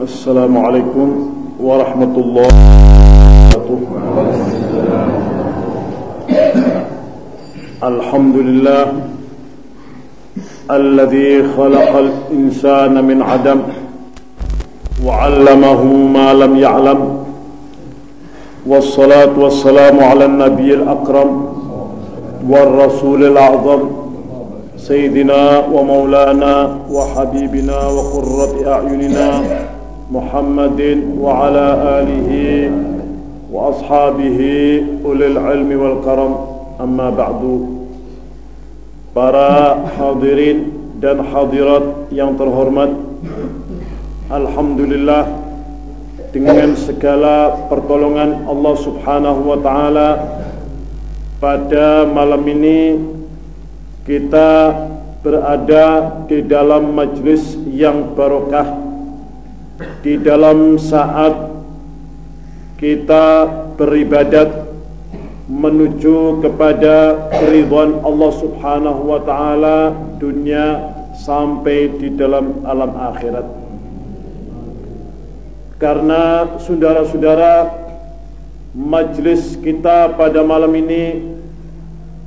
السلام عليكم ورحمة الله. الحمد لله الذي خلق الإنسان من عدم وعلمه ما لم يعلم. والصلاة والسلام على النبي الأكرم والرسول الأعظم سيدنا ومولانا وحبيبنا وقرة أعيننا محمد وعلى آله وأصحابه أولي العلم والكرم أما بعد Para hadirin dan hadirat yang terhormat Alhamdulillah Dengan segala pertolongan Allah subhanahu wa ta'ala Pada malam ini kita berada di dalam majlis yang barokah Di dalam saat kita beribadat menuju kepada keridhaan Allah Subhanahu wa taala dunia sampai di dalam alam akhirat. Karena saudara-saudara majlis kita pada malam ini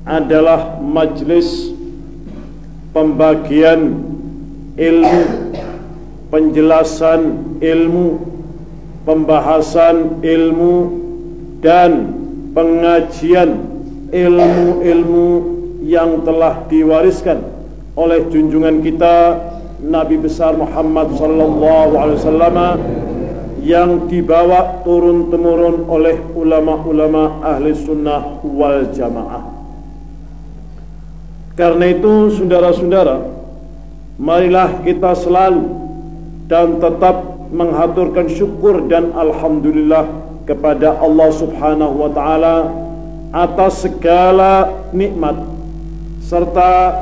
adalah majlis pembagian ilmu, penjelasan ilmu, pembahasan ilmu dan pengajian ilmu-ilmu yang telah diwariskan oleh junjungan kita Nabi besar Muhammad wasallam yang dibawa turun temurun oleh ulama-ulama ahli sunnah wal jamaah. Karena itu saudara-saudara, marilah kita selalu dan tetap menghaturkan syukur dan alhamdulillah kepada Allah Subhanahu wa taala atas segala nikmat serta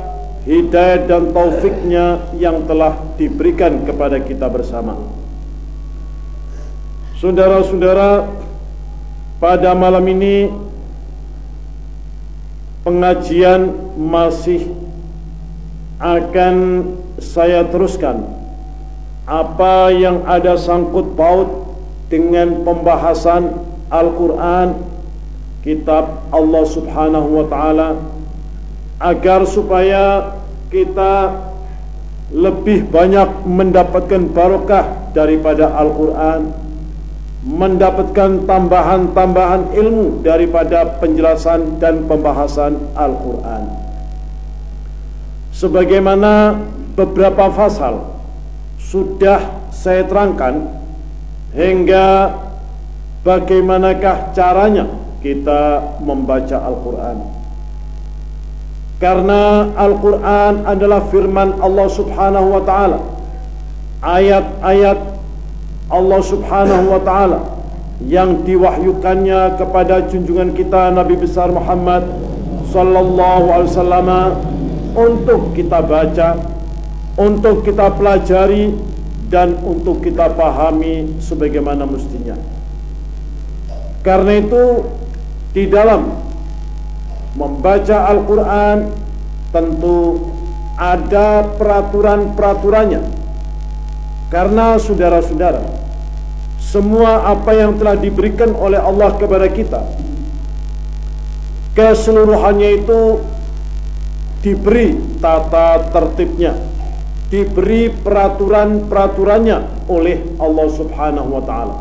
hidayah dan taufiknya yang telah diberikan kepada kita bersama. Saudara-saudara, pada malam ini pengajian masih akan saya teruskan. Apa yang ada sangkut paut dengan pembahasan Al-Quran kitab Allah subhanahu wa ta'ala agar supaya kita lebih banyak mendapatkan barokah daripada Al-Quran mendapatkan tambahan-tambahan ilmu daripada penjelasan dan pembahasan Al-Quran. Sebagaimana beberapa fasal sudah saya terangkan hingga bagaimanakah caranya kita membaca Al-Quran. Karena Al-Quran adalah firman Allah subhanahu wa ta'ala. Ayat-ayat Allah subhanahu wa ta'ala yang diwahyukannya kepada junjungan kita Nabi besar Muhammad sallallahu alaihi wasallam untuk kita baca untuk kita pelajari dan untuk kita pahami sebagaimana mestinya. Karena itu di dalam membaca Al-Quran tentu ada peraturan-peraturannya. Karena saudara-saudara, semua apa yang telah diberikan oleh Allah kepada kita, keseluruhannya itu diberi tata tertibnya diberi peraturan-peraturannya oleh Allah Subhanahu wa taala.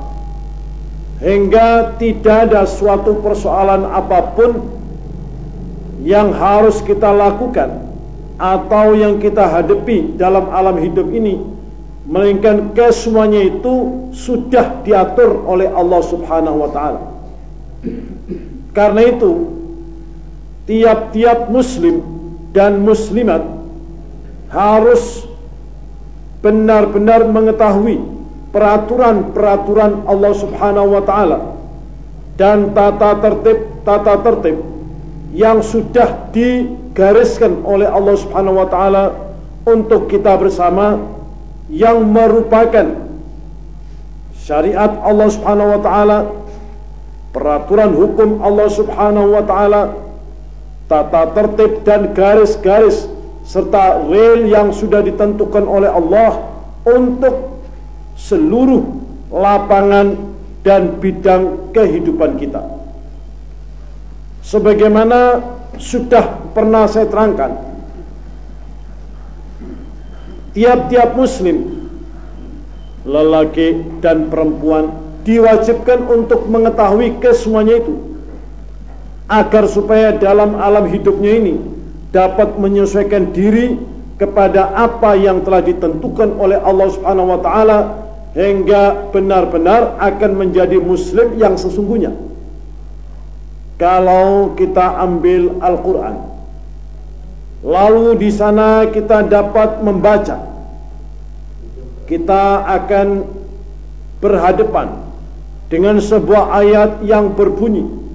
Hingga tidak ada suatu persoalan apa pun yang harus kita lakukan atau yang kita hadapi dalam alam hidup ini melainkan kesemuanya itu sudah diatur oleh Allah Subhanahu wa taala. Karena itu tiap-tiap muslim dan muslimat harus benar-benar mengetahui peraturan-peraturan Allah Subhanahu wa taala dan tata tertib tata tertib yang sudah digariskan oleh Allah Subhanahu wa taala untuk kita bersama yang merupakan syariat Allah Subhanahu wa taala peraturan hukum Allah Subhanahu wa taala tata tertib dan garis-garis serta will yang sudah ditentukan oleh Allah untuk seluruh lapangan dan bidang kehidupan kita. Sebagaimana sudah pernah saya terangkan, tiap-tiap muslim, lelaki dan perempuan diwajibkan untuk mengetahui kesemuanya itu agar supaya dalam alam hidupnya ini dapat menyesuaikan diri kepada apa yang telah ditentukan oleh Allah Subhanahu wa taala hingga benar-benar akan menjadi muslim yang sesungguhnya. Kalau kita ambil Al-Qur'an lalu di sana kita dapat membaca. Kita akan berhadapan dengan sebuah ayat yang berbunyi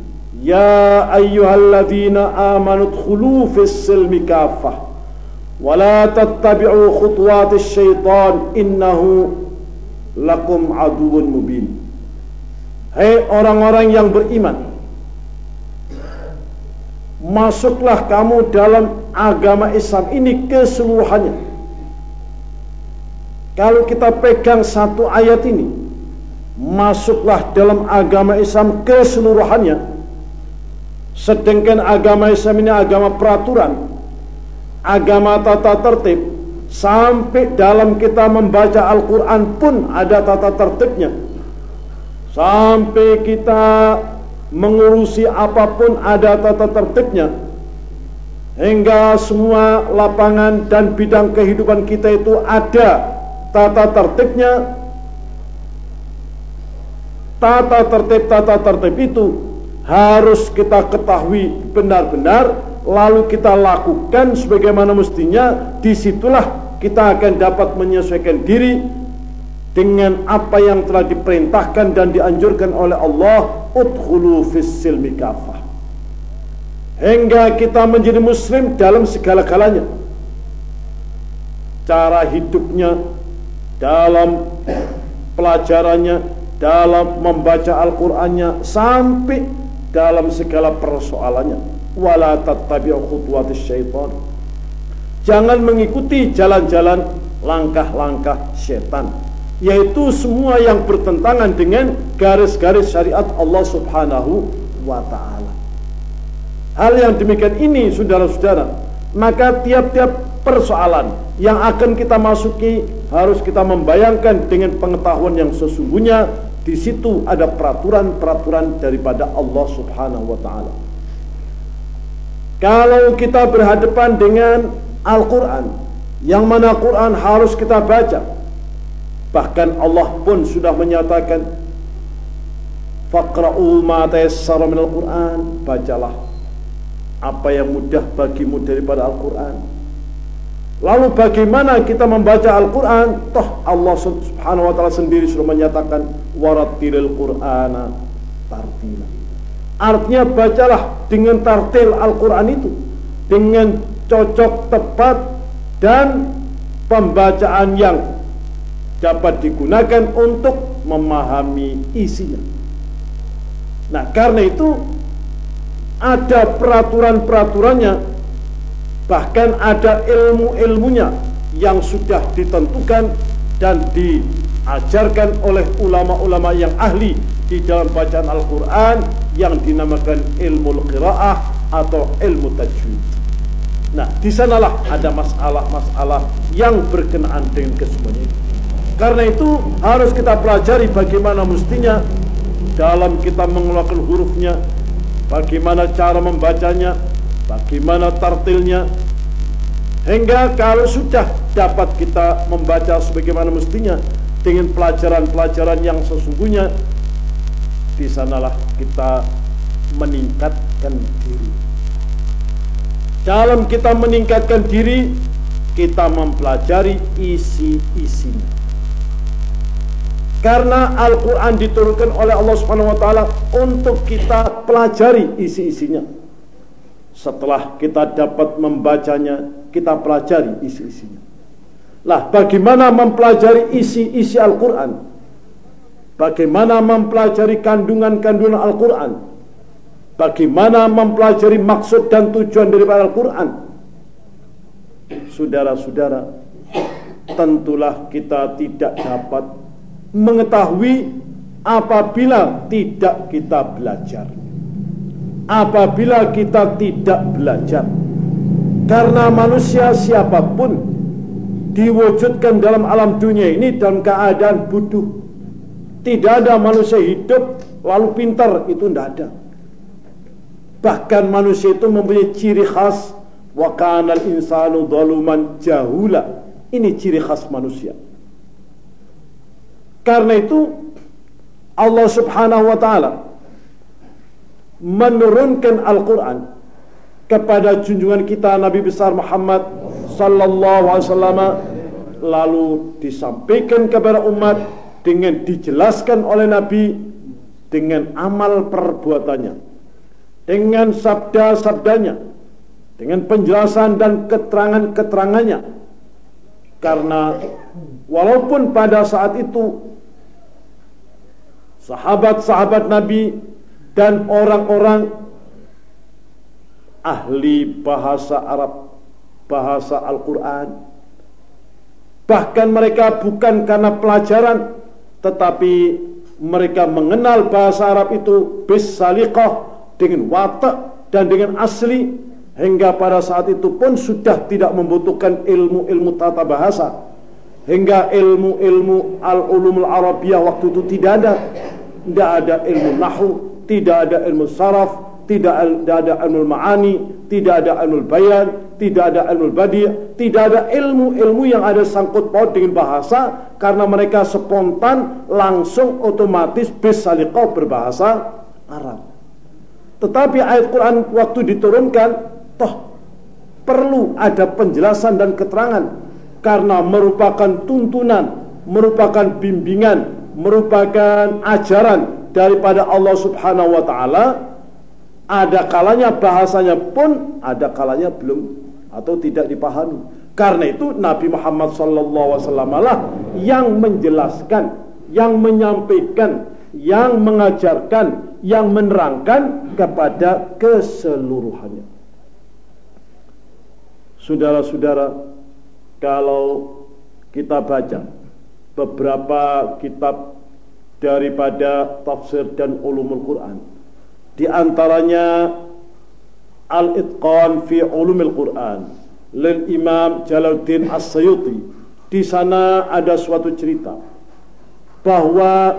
Ya ayyuhalladzina amanu dkhulu fis silmi kaffah wa la tattabi'u khutuwatis syaitan innahu lakum aduwwun mubin. Hai orang-orang yang beriman Masuklah kamu dalam agama Islam ini keseluruhannya Kalau kita pegang satu ayat ini Masuklah dalam agama Islam keseluruhannya Sedangkan agama Islam ini agama peraturan, agama tata tertib. Sampai dalam kita membaca Al-Quran pun ada tata tertibnya. Sampai kita mengurusi apa pun ada tata tertibnya. Hingga semua lapangan dan bidang kehidupan kita itu ada tata tertibnya. Tata tertib-tata tertib itu harus kita ketahui benar-benar lalu kita lakukan sebagaimana mestinya. Di situlah kita akan dapat menyesuaikan diri dengan apa yang telah diperintahkan dan dianjurkan oleh Allah. Udkhulu fis silmi kafah hingga kita menjadi muslim dalam segala galanya cara hidupnya dalam pelajarannya dalam membaca Al-Qur'annya sampai dalam segala persoalannya. Wala jangan mengikuti jalan-jalan langkah-langkah setan yaitu semua yang bertentangan dengan garis-garis syariat Allah Subhanahu wa taala hal yang demikian ini saudara-saudara maka tiap-tiap persoalan yang akan kita masuki harus kita membayangkan dengan pengetahuan yang sesungguhnya di situ ada peraturan-peraturan daripada Allah Subhanahu wa taala. Kalau kita berhadapan dengan Al-Qur'an, yang mana Quran harus kita baca. Bahkan Allah pun sudah menyatakan Faqra'u ma Qur'an, bacalah apa yang mudah bagimu daripada Al-Qur'an. Lalu bagaimana kita membaca Al-Quran? Toh Allah subhanahu wa ta'ala sendiri sudah menyatakan Warattilil Qur'ana tartila Artinya bacalah dengan tartil Al-Quran itu Dengan cocok tepat dan pembacaan yang dapat digunakan untuk memahami isinya Nah karena itu ada peraturan-peraturannya bahkan ada ilmu-ilmunya yang sudah ditentukan dan diajarkan oleh ulama-ulama yang ahli di dalam bacaan Al-Quran yang dinamakan ilmu qiraah atau ilmu tajwid. Nah, di sanalah ada masalah-masalah yang berkenaan dengan kesemuanya. Karena itu harus kita pelajari bagaimana mestinya dalam kita mengeluarkan hurufnya, bagaimana cara membacanya, bagaimana tartilnya? Hingga kalau sudah dapat kita membaca sebagaimana mestinya dengan pelajaran-pelajaran yang sesungguhnya di sanalah kita meningkatkan diri. Dalam kita meningkatkan diri kita mempelajari isi-isinya karena Al-Quran diturunkan oleh Allah Subhanahu Wa Taala untuk kita pelajari isi-isinya setelah kita dapat membacanya, kita pelajari isi-isinya. Lah, bagaimana mempelajari isi-isi Al-Quran? Bagaimana mempelajari kandungan-kandungan Al-Quran? Bagaimana mempelajari maksud dan tujuan dari Al-Quran? Saudara-saudara, tentulah kita tidak dapat mengetahui apabila tidak kita belajar. Apabila kita tidak belajar. Karena manusia siapa pun diwujudkan dalam alam dunia ini dalam keadaan bodoh. Tidak ada manusia hidup lalu pintar, itu tidak ada. Bahkan manusia itu mempunyai ciri khas wa kanal insanu dhaluman jahula. Ini ciri khas manusia. Karena itu Allah Subhanahu wa taala menurunkan Al-Qur'an kepada junjungan kita Nabi besar Muhammad sallallahu alaihi wasallam lalu disampaikan kepada umat dengan dijelaskan oleh Nabi dengan amal perbuatannya dengan sabda-sabdanya dengan penjelasan dan keterangan-keterangannya. Karena walaupun pada saat itu sahabat-sahabat Nabi dan orang-orang ahli bahasa Arab, bahasa Al-Quran. Bahkan mereka bukan karena pelajaran, tetapi mereka mengenal bahasa Arab itu bisalikah dengan watak dan dengan asli hingga pada saat itu pun sudah tidak membutuhkan ilmu-ilmu tata bahasa hingga ilmu-ilmu al-ulumul arabiyah waktu itu tidak ada tidak ada ilmu nahu tidak ada ilmu saraf tidak ada ilmu ma'ani tidak ada ilmu bayan tidak ada ilmu badi tidak ada ilmu-ilmu yang ada sangkut paut dengan bahasa karena mereka spontan langsung otomatis bisaliqah berbahasa Arab. Tetapi ayat Quran waktu diturunkan toh perlu ada penjelasan dan keterangan karena merupakan tuntunan, merupakan bimbingan, merupakan ajaran daripada Allah Subhanahu wa taala. Ada kalanya bahasanya pun ada kalanya belum atau tidak dipahami. Karena itu Nabi Muhammad SAW lah yang menjelaskan, yang menyampaikan, yang mengajarkan, yang menerangkan kepada keseluruhannya. Saudara-saudara kalau kita baca beberapa kitab daripada tafsir dan ulumul Quran. Di antaranya Al-Itqan fi Ulumul Quran lil Imam Jalaluddin As-Sayuti. Di sana ada suatu cerita bahwa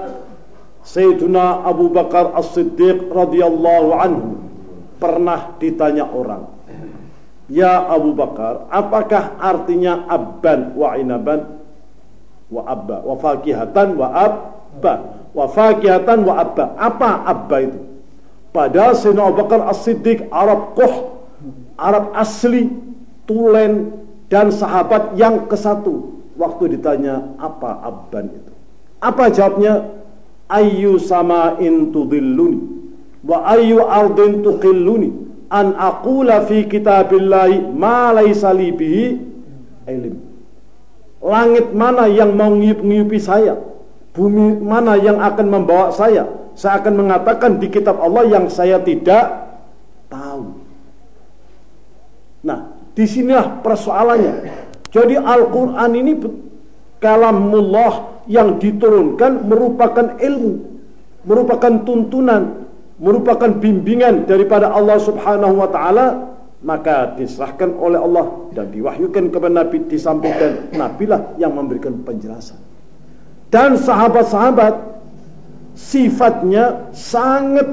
Sayyiduna Abu Bakar As-Siddiq radhiyallahu anhu pernah ditanya orang Ya Abu Bakar, apakah artinya abban wa inaban wa abba wa fakihatan wa abba wa fakihatan wa abba? Apa abba itu? Padahal Sayyidina Abu Bakar As-Siddiq Arab Kuh, Arab asli, tulen dan sahabat yang ke satu. Waktu ditanya apa abban itu? Apa jawabnya? Ayu sama intudilluni wa ayu ardin tuqilluni an aqula fi kitabillahi ma laisa li bihi ilm. Langit mana yang mau ngiup-ngiupi saya? Bumi mana yang akan membawa saya? Saya akan mengatakan di kitab Allah yang saya tidak tahu. Nah, di sinilah persoalannya. Jadi Al-Quran ini kalamullah yang diturunkan merupakan ilmu, merupakan tuntunan, merupakan bimbingan daripada Allah Subhanahu wa taala maka diserahkan oleh Allah dan diwahyukan kepada Nabi disampaikan Nabilah yang memberikan penjelasan dan sahabat-sahabat sifatnya sangat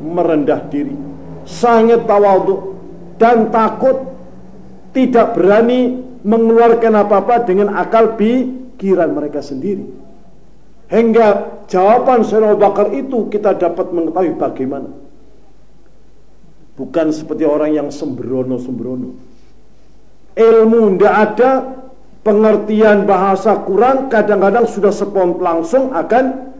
merendah diri sangat tawadhu dan takut tidak berani mengeluarkan apa-apa dengan akal pikiran mereka sendiri Hingga jawaban Sayyidina Bakar itu kita dapat mengetahui bagaimana. Bukan seperti orang yang sembrono-sembrono. Ilmu tidak ada, pengertian bahasa kurang, kadang-kadang sudah sepont langsung akan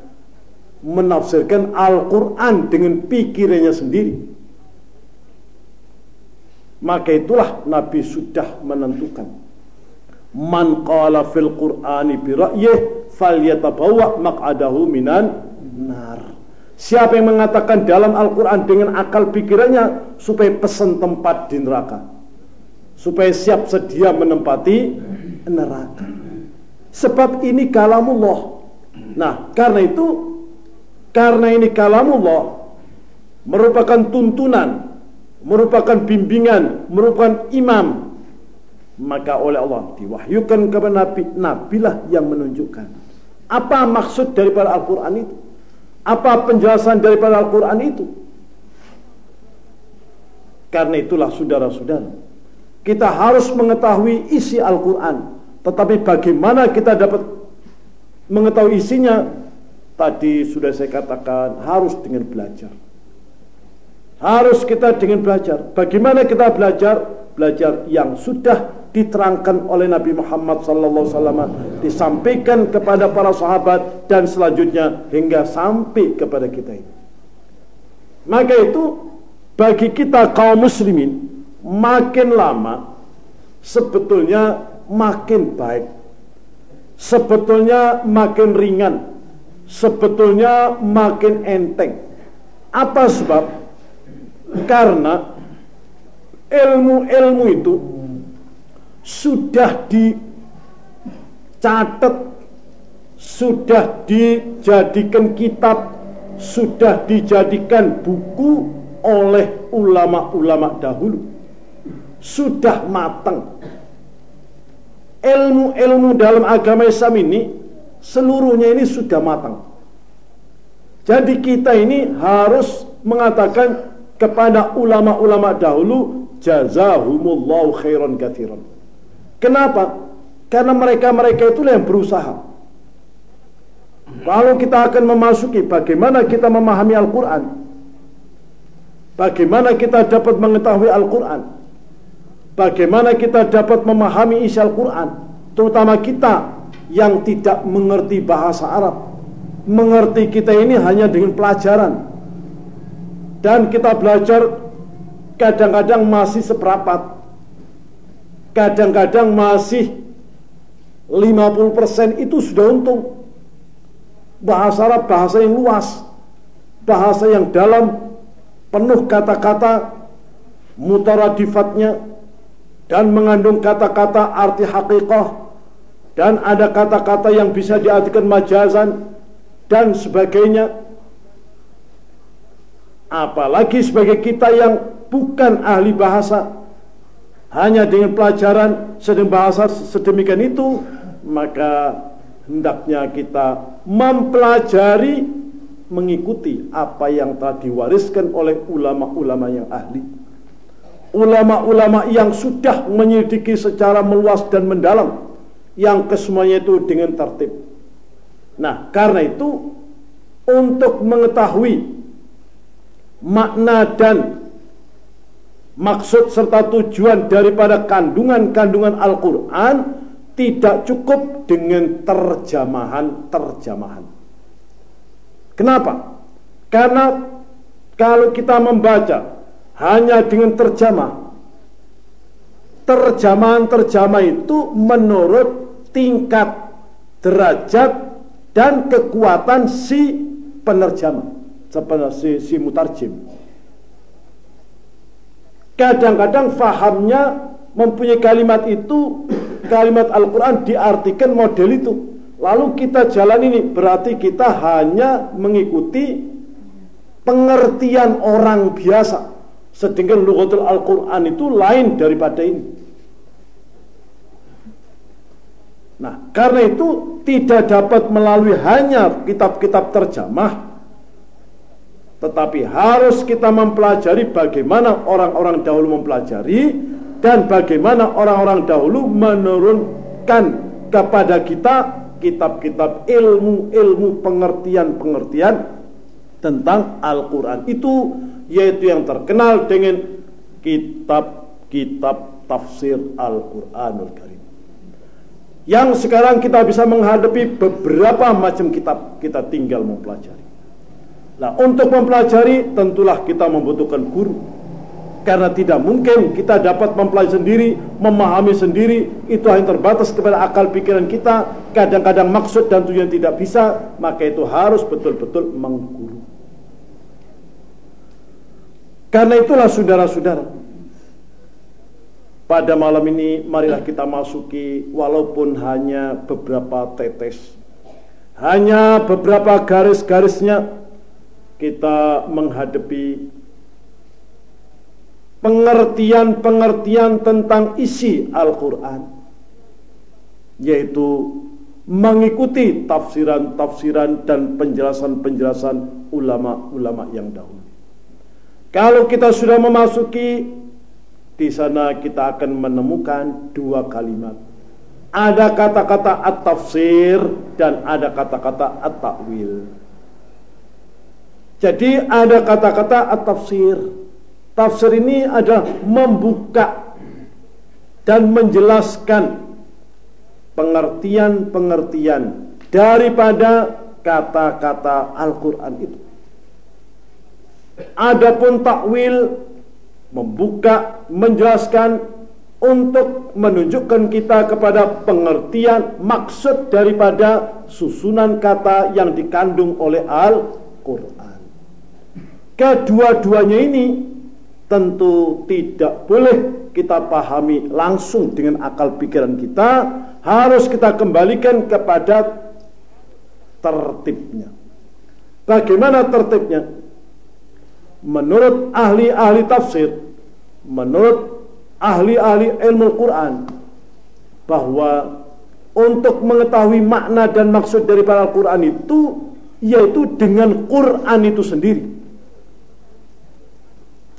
menafsirkan Al-Quran dengan pikirannya sendiri. Maka itulah Nabi sudah menentukan Man qala fil Qur'ani bi ra'yih falyatabawwa maq'adahu minan nar. Siapa yang mengatakan dalam Al-Quran dengan akal pikirannya supaya pesan tempat di neraka. Supaya siap sedia menempati neraka. Sebab ini kalamullah. Nah, karena itu karena ini kalamullah merupakan tuntunan, merupakan bimbingan, merupakan imam, maka oleh Allah diwahyukan kepada Nabi, Nabilah yang menunjukkan. Apa maksud daripada Al-Quran itu? Apa penjelasan daripada Al-Quran itu? Karena itulah saudara-saudara, kita harus mengetahui isi Al-Quran. Tetapi bagaimana kita dapat mengetahui isinya? Tadi sudah saya katakan harus dengan belajar. Harus kita dengan belajar. Bagaimana kita belajar? Belajar yang sudah diterangkan oleh Nabi Muhammad SAW, disampaikan kepada para sahabat dan selanjutnya hingga sampai kepada kita ini. Maka itu bagi kita kaum muslimin makin lama sebetulnya makin baik. Sebetulnya makin ringan. Sebetulnya makin enteng. Apa sebab? Karena ilmu-ilmu itu sudah dicatat, sudah dijadikan kitab, sudah dijadikan buku oleh ulama-ulama dahulu. Sudah matang ilmu-ilmu dalam agama Islam ini seluruhnya ini sudah matang. Jadi kita ini harus mengatakan kepada ulama-ulama dahulu jazahumullahu khairan kathiran. Kenapa? Karena mereka-mereka itulah yang berusaha. Kalau kita akan memasuki bagaimana kita memahami Al-Quran, bagaimana kita dapat mengetahui Al-Quran, bagaimana kita dapat memahami isi Al-Quran. Terutama kita yang tidak mengerti bahasa Arab. Mengerti kita ini hanya dengan pelajaran. Dan kita belajar kadang-kadang masih seperapat kadang-kadang masih 50% itu sudah untung. Bahasa Arab bahasa yang luas bahasa yang dalam penuh kata-kata mutaradifatnya dan mengandung kata-kata arti hakikah dan ada kata-kata yang bisa diartikan majazan dan sebagainya. Apalagi sebagai kita yang bukan ahli bahasa hanya dengan pelajaran sedang bahasa sedemikian itu maka hendaknya kita mempelajari mengikuti apa yang telah diwariskan oleh ulama-ulama yang ahli ulama-ulama yang sudah menyelidiki secara meluas dan mendalam yang kesemuanya itu dengan tertib. Nah, karena itu untuk mengetahui makna dan maksud serta tujuan daripada kandungan-kandungan Al-Qur'an tidak cukup dengan terjemahan-terjemahan. Kenapa? Karena kalau kita membaca hanya dengan terjemah. Terjemahan-terjemah itu menurut tingkat derajat dan kekuatan si penerjemah, si, si mutarjim. Kadang-kadang fahamnya mempunyai kalimat itu, kalimat Al-Quran diartikan model itu. Lalu kita jalan ini, berarti kita hanya mengikuti pengertian orang biasa Sedangkan lughatul Al-Quran itu lain daripada ini. Nah, karena itu tidak dapat melalui hanya kitab-kitab terjemah, tetapi harus kita mempelajari bagaimana orang-orang dahulu mempelajari dan bagaimana orang-orang dahulu menurunkan kepada kita kitab-kitab ilmu-ilmu pengertian-pengertian tentang Al-Quran. Itu yaitu yang terkenal dengan kitab-kitab tafsir Al-Quranul Karim. Yang sekarang kita bisa menghadapi beberapa macam kitab kita tinggal mempelajari nah untuk mempelajari tentulah kita membutuhkan guru. Karena tidak mungkin kita dapat mempelajari sendiri, memahami sendiri, itu hanya terbatas kepada akal pikiran kita, kadang-kadang maksud dan tujuan tidak bisa, maka itu harus betul-betul mengguru. Karena itulah saudara-saudara, pada malam ini marilah kita masuki walaupun hanya beberapa tetes. Hanya beberapa garis-garisnya kita menghadapi pengertian-pengertian tentang isi Al-Quran yaitu mengikuti tafsiran-tafsiran dan penjelasan-penjelasan ulama-ulama yang dahulu. Kalau kita sudah memasuki di sana kita akan menemukan dua kalimat ada kata-kata at-tafsir dan ada kata-kata at-ta'wil. Jadi ada kata-kata at-tafsir. Tafsir ini adalah membuka dan menjelaskan pengertian-pengertian daripada kata-kata Al-Quran itu. Adapun takwil membuka, menjelaskan untuk menunjukkan kita kepada pengertian maksud daripada susunan kata yang dikandung oleh Al-Quran. Kedua-duanya ini tentu tidak boleh kita pahami langsung dengan akal pikiran kita, harus kita kembalikan kepada tertibnya. Bagaimana tertibnya? Menurut ahli-ahli tafsir, menurut ahli-ahli ilmu Quran bahwa untuk mengetahui makna dan maksud daripada Al-Quran itu yaitu dengan Quran itu sendiri.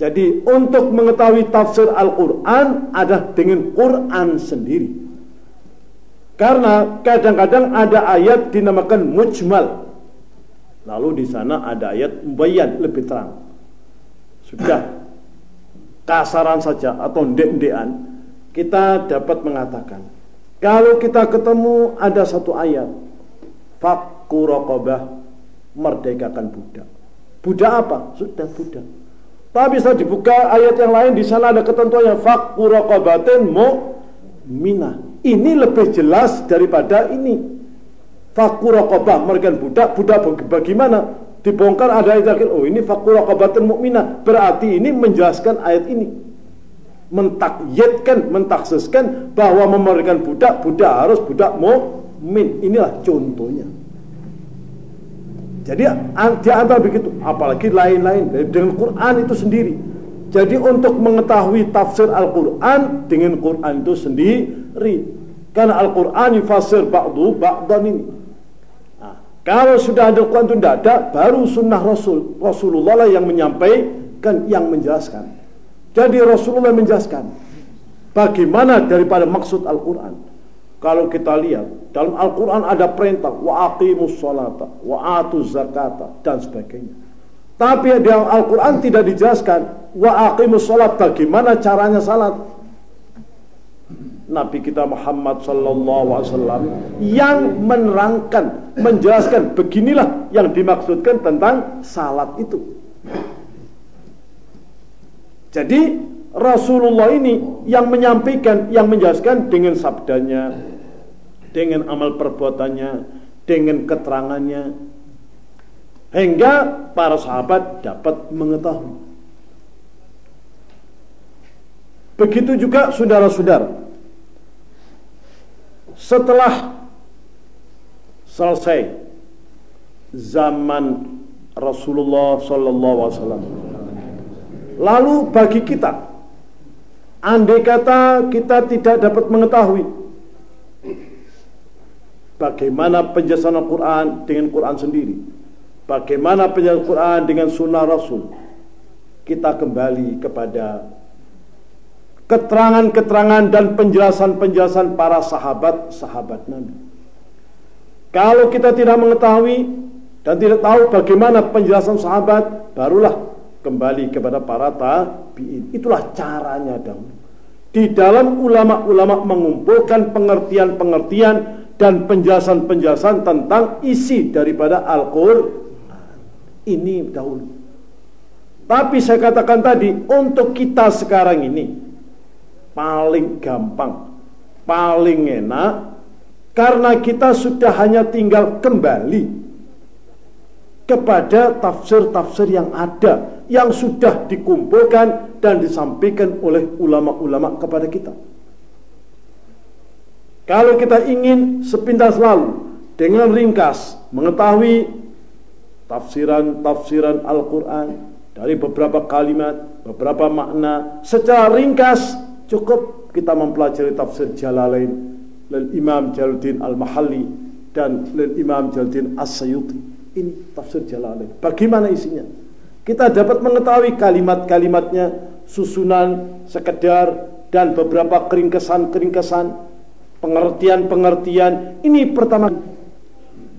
Jadi untuk mengetahui tafsir Al-Quran ada dengan Quran sendiri. Karena kadang-kadang ada ayat dinamakan mujmal. Lalu di sana ada ayat mubayyan lebih terang. Sudah kasaran saja atau ndek-ndekan kita dapat mengatakan kalau kita ketemu ada satu ayat fakku rokobah merdekakan budak budak apa? sudah budak tapi bisa dibuka ayat yang lain di sana ada ketentuannya fakku rokobatin mina ini lebih jelas daripada ini. Fakku rokobah merdekakan budak budak bagaimana dibongkar ada ayat akhir oh ini fakura kabatun mukminah berarti ini menjelaskan ayat ini. Mentakyatkan mentaksiskan bahwa memberikan budak budak harus budak mukmin inilah contohnya jadi di begitu apalagi lain-lain dengan Quran itu sendiri jadi untuk mengetahui tafsir Al-Quran dengan Quran itu sendiri karena Al-Quran yufasir ba'du ba'dan ini kalau sudah ada Quran itu tidak ada, baru sunnah Rasul. Rasulullah lah yang menyampaikan, yang menjelaskan. Jadi Rasulullah menjelaskan bagaimana daripada maksud Al-Quran. Kalau kita lihat dalam Al-Quran ada perintah wa aqimus salata wa atuz zakata dan sebagainya. Tapi di Al-Quran tidak dijelaskan wa aqimus salat bagaimana caranya salat. Nabi kita Muhammad sallallahu alaihi wasallam yang menerangkan, menjelaskan beginilah yang dimaksudkan tentang salat itu. Jadi Rasulullah ini yang menyampaikan, yang menjelaskan dengan sabdanya, dengan amal perbuatannya, dengan keterangannya, hingga para sahabat dapat mengetahui. Begitu juga saudara-saudara setelah selesai zaman Rasulullah sallallahu alaihi wasallam. Lalu bagi kita andai kata kita tidak dapat mengetahui bagaimana penjelasan Al-Qur'an dengan Quran sendiri, bagaimana penjelasan Al-Qur'an dengan sunnah Rasul, kita kembali kepada keterangan-keterangan dan penjelasan-penjelasan para sahabat-sahabat Nabi. Kalau kita tidak mengetahui dan tidak tahu bagaimana penjelasan sahabat, barulah kembali kepada para tabi'in. Itulah caranya dahulu. Di dalam ulama-ulama mengumpulkan pengertian-pengertian dan penjelasan-penjelasan tentang isi daripada Al-Qur'an. Ini dahulu. Tapi saya katakan tadi, untuk kita sekarang ini, paling gampang, paling enak karena kita sudah hanya tinggal kembali kepada tafsir-tafsir yang ada yang sudah dikumpulkan dan disampaikan oleh ulama-ulama kepada kita. Kalau kita ingin sepintas lalu dengan ringkas mengetahui tafsiran-tafsiran Al-Quran dari beberapa kalimat, beberapa makna secara ringkas cukup kita mempelajari tafsir Jalalain lil Imam Jaluddin Al-Mahalli dan lil Imam Jaluddin As-Sayuti. Ini tafsir Jalalain. Bagaimana isinya? Kita dapat mengetahui kalimat-kalimatnya, susunan, sekedar dan beberapa keringkesan-keringkesan pengertian-pengertian. Ini pertama.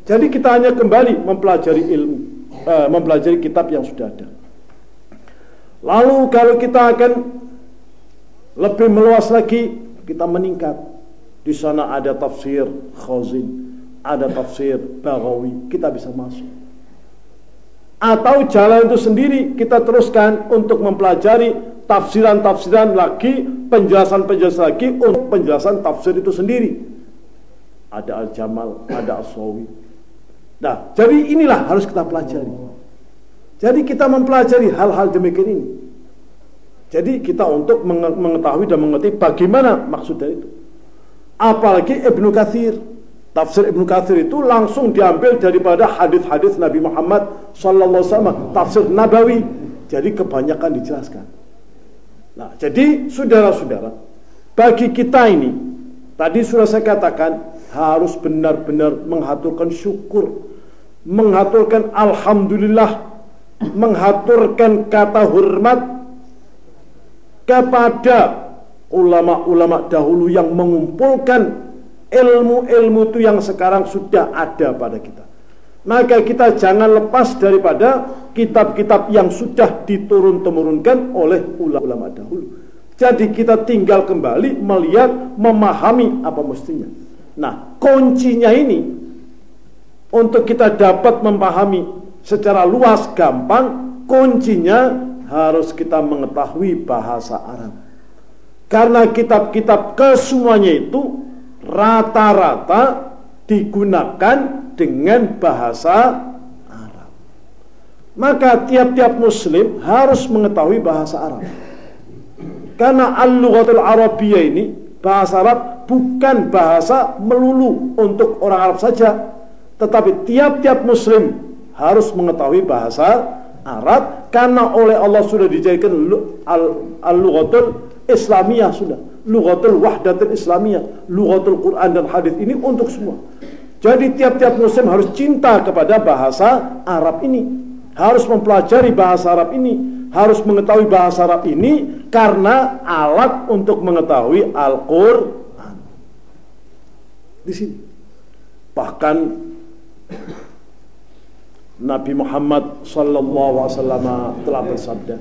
Jadi kita hanya kembali mempelajari ilmu uh, mempelajari kitab yang sudah ada. Lalu kalau kita akan lebih meluas lagi kita meningkat. Di sana ada tafsir Khazin ada tafsir Baghawi. Kita bisa masuk atau jalan itu sendiri kita teruskan untuk mempelajari tafsiran-tafsiran lagi, penjelasan-penjelasan lagi untuk penjelasan tafsir itu sendiri. Ada Al-Jamal, ada As-Sawi. Nah, jadi inilah harus kita pelajari. Jadi kita mempelajari hal-hal demikian ini. Jadi kita untuk mengetahui dan mengerti bagaimana maksud dari itu. Apalagi Ibnu Kathir. Tafsir Ibnu Kathir itu langsung diambil daripada hadis-hadis Nabi Muhammad sallallahu alaihi wasallam, tafsir Nabawi. Jadi kebanyakan dijelaskan. Nah, jadi saudara-saudara, bagi kita ini, tadi sudah saya katakan, harus benar-benar menghaturkan syukur, menghaturkan alhamdulillah, menghaturkan kata hormat kepada ulama-ulama dahulu yang mengumpulkan ilmu-ilmu itu yang sekarang sudah ada pada kita. Maka kita jangan lepas daripada kitab-kitab yang sudah diturun-temurunkan oleh ulama-ulama dahulu. Jadi kita tinggal kembali melihat, memahami apa mestinya. Nah, kuncinya ini untuk kita dapat memahami secara luas gampang, kuncinya harus kita mengetahui bahasa Arab. Karena kitab-kitab kesemuanya itu rata-rata digunakan dengan bahasa Arab. Maka tiap-tiap muslim harus mengetahui bahasa Arab. Karena al-lughatul Arabiyah ini bahasa Arab bukan bahasa melulu untuk orang Arab saja, tetapi tiap-tiap muslim harus mengetahui bahasa Arab karena oleh Allah sudah dijadikan al-lughatul Islamiyah sudah lughatul wahdatul islamiyah, lughatul Quran dan hadis ini untuk semua. Jadi tiap-tiap muslim harus cinta kepada bahasa Arab ini, harus mempelajari bahasa Arab ini, harus mengetahui bahasa Arab ini karena alat untuk mengetahui Al-Qur'an. Di sini. Bahkan Nabi Muhammad sallallahu alaihi wasallam telah bersabda,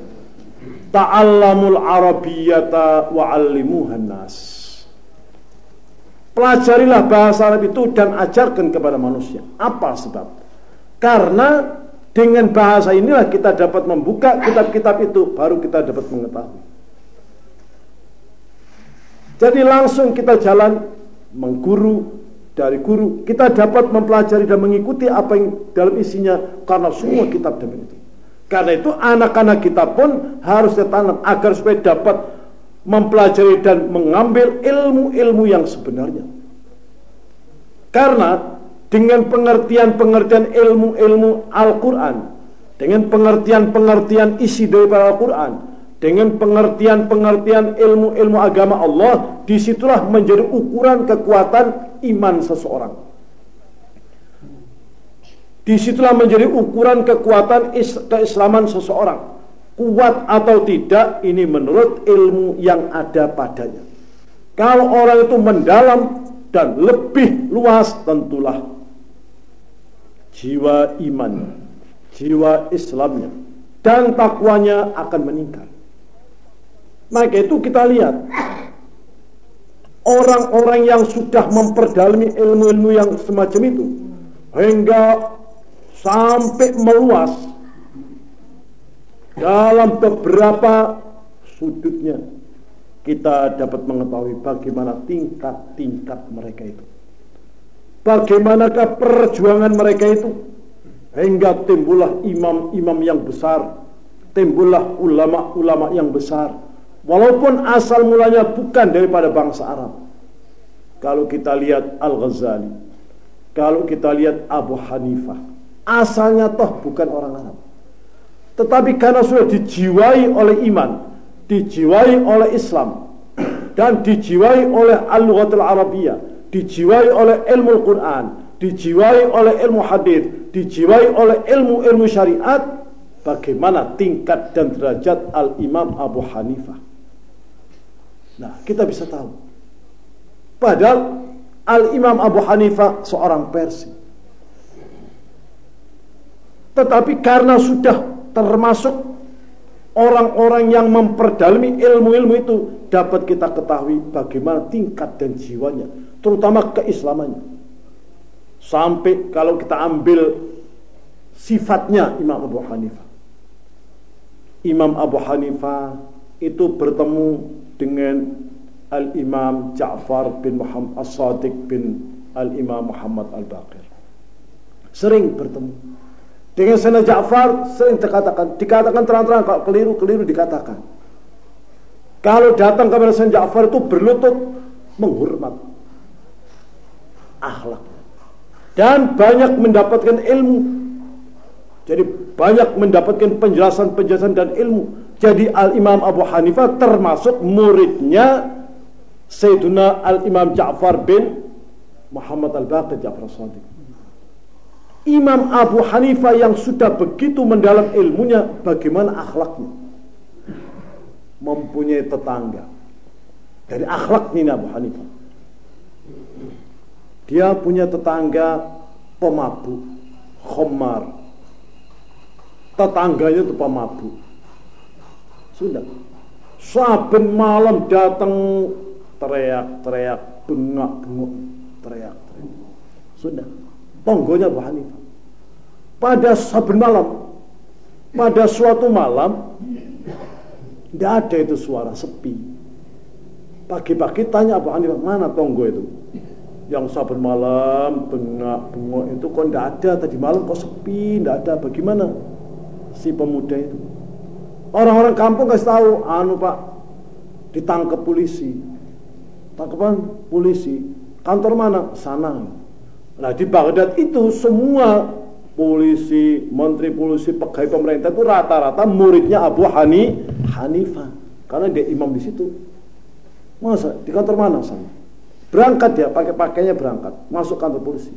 ta'allamul arabiyyata wa'allimuhan nas. Pelajarilah bahasa Arab itu dan ajarkan kepada manusia. Apa sebab? Karena dengan bahasa inilah kita dapat membuka kitab-kitab itu baru kita dapat mengetahui. Jadi langsung kita jalan mengguru dari guru. Kita dapat mempelajari dan mengikuti apa yang dalam isinya karena semua kitab demi itu karena itu anak-anak kita pun harus ditanam agar supaya dapat mempelajari dan mengambil ilmu-ilmu yang sebenarnya. Karena dengan pengertian-pengertian ilmu-ilmu Al-Quran, dengan pengertian-pengertian isi daripada Al-Quran, dengan pengertian-pengertian ilmu-ilmu agama Allah, di situlah menjadi ukuran kekuatan iman seseorang. Di situlah menjadi ukuran kekuatan keislaman seseorang. Kuat atau tidak ini menurut ilmu yang ada padanya. Kalau orang itu mendalam dan lebih luas tentulah jiwa iman, jiwa Islamnya dan takwanya akan meningkat. Maka itu kita lihat orang-orang yang sudah memperdalami ilmu-ilmu yang semacam itu hingga sampai meluas dalam beberapa sudutnya kita dapat mengetahui bagaimana tingkat-tingkat mereka itu bagaimanakah perjuangan mereka itu hingga timbullah imam-imam yang besar timbullah ulama-ulama yang besar. Walaupun asal mulanya bukan daripada bangsa Arab. Kalau kita lihat Al-Ghazali, kalau kita lihat Abu Hanifah, asalnya toh bukan orang Arab. Tetapi karena sudah dijiwai oleh iman, dijiwai oleh Islam, dan dijiwai oleh Al-Lughatul Arabiyah, dijiwai oleh ilmu Quran, dijiwai oleh ilmu hadis, dijiwai oleh ilmu-ilmu syariat, bagaimana tingkat dan derajat Al-Imam Abu Hanifah. Nah, kita bisa tahu. Padahal Al-Imam Abu Hanifah seorang Persia. Tetapi karena sudah termasuk orang-orang yang memperdalami ilmu-ilmu itu dapat kita ketahui bagaimana tingkat dan jiwanya, terutama keislamannya. Sampai kalau kita ambil sifatnya Imam Abu Hanifah. Imam Abu Hanifah itu bertemu dengan Al-Imam Ja'far bin Muhammad As-Sadiq bin Al-Imam Muhammad Al-Baqir. Sering bertemu. Dengan Sayyidina Ja'far sering dikatakan, dikatakan terang-terang kalau keliru-keliru dikatakan. Kalau datang kepada Sayyidina Ja'far itu berlutut menghormat akhlak dan banyak mendapatkan ilmu jadi banyak mendapatkan penjelasan-penjelasan dan ilmu. Jadi Al-Imam Abu Hanifah termasuk muridnya Sayyiduna Al-Imam Ja'far bin Muhammad Al-Baqir Ja'far Sadiq. Imam Abu Hanifah yang sudah begitu mendalam ilmunya, bagaimana akhlaknya? Mempunyai tetangga. Dari akhlak ini Abu Hanifah. Dia punya tetangga pemabuk, khomar, tetangganya itu pemabuk. Sudah. Saben malam datang teriak-teriak, bengak-bengok, teriak-teriak. Sudah. Tonggonya Bu Hanifah. Pada saben malam, pada suatu malam, tidak ada itu suara sepi. Pagi-pagi tanya Abu Hanifah, mana tonggo itu? Yang saben malam bengak bengok itu kok tidak ada tadi malam kok sepi, tidak ada. Bagaimana? si pemuda itu. Orang-orang kampung kasih tahu, anu pak, ditangkap polisi. Tangkapan polisi. Kantor mana? Sana. Nah di Baghdad itu semua polisi, menteri polisi, pegawai pemerintah itu rata-rata muridnya Abu Hani Hanifah. Karena dia imam di situ. Masa di kantor mana sana? Berangkat ya, pakai pakainya berangkat, masuk kantor polisi.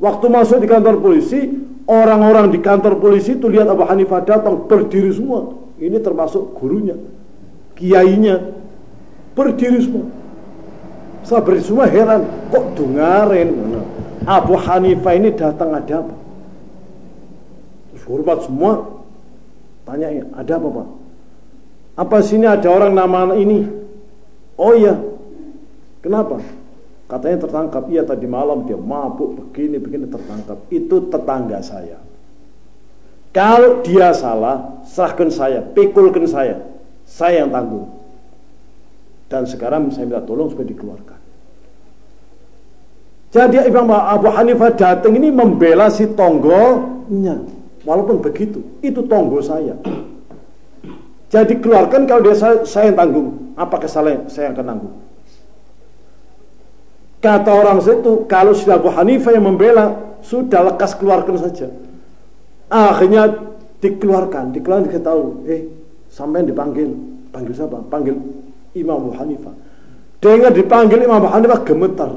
Waktu masuk di kantor polisi, orang-orang di kantor polisi itu lihat Abu Hanifah datang berdiri semua. Ini termasuk gurunya, kiainya, berdiri semua. Sabar semua heran, kok dengarin Abu Hanifah ini datang ada apa? Terus hormat semua, tanya ada apa pak? Apa sini ada orang nama ini? Oh iya, kenapa? Katanya tertangkap, iya tadi malam dia mabuk begini begini tertangkap. Itu tetangga saya. Kalau dia salah, serahkan saya, pikulkan saya. Saya yang tanggung. Dan sekarang saya minta tolong supaya dikeluarkan. Jadi Imam Abu Hanifah datang ini membela si tonggonya. Walaupun begitu, itu tonggo saya. Jadi keluarkan kalau dia saya, saya yang tanggung. Apa kesalahan saya yang akan tanggung. Kata orang situ, kalau sudah Abu Hanifah yang membela, sudah lekas keluarkan saja. Akhirnya dikeluarkan, dikeluarkan diketahui, eh sampai dipanggil, panggil siapa? Panggil Imam Abu Hanifah. Dengan dipanggil Imam Abu Hanifah gemetar,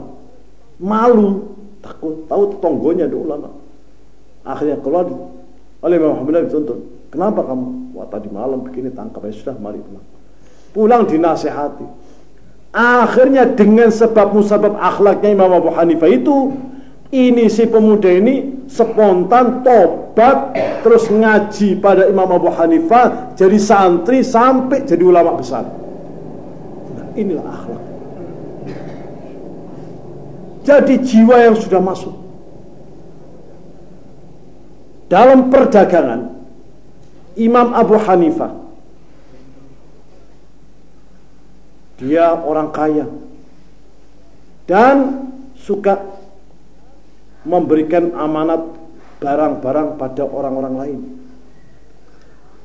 malu, takut, tahu tonggonya ada ulama. Akhirnya keluar oleh Imam Abu Hanifah dituntut. Kenapa kamu? Wah tadi malam begini tangkap ya sudah mari pulang. Pulang dinasehati Akhirnya dengan sebab musabab akhlaknya Imam Abu Hanifah itu ini si pemuda ini spontan tobat terus ngaji pada Imam Abu Hanifah jadi santri sampai jadi ulama besar. Nah, inilah akhlak. Jadi jiwa yang sudah masuk dalam perdagangan Imam Abu Hanifah Dia orang kaya dan suka memberikan amanat barang-barang pada orang-orang lain.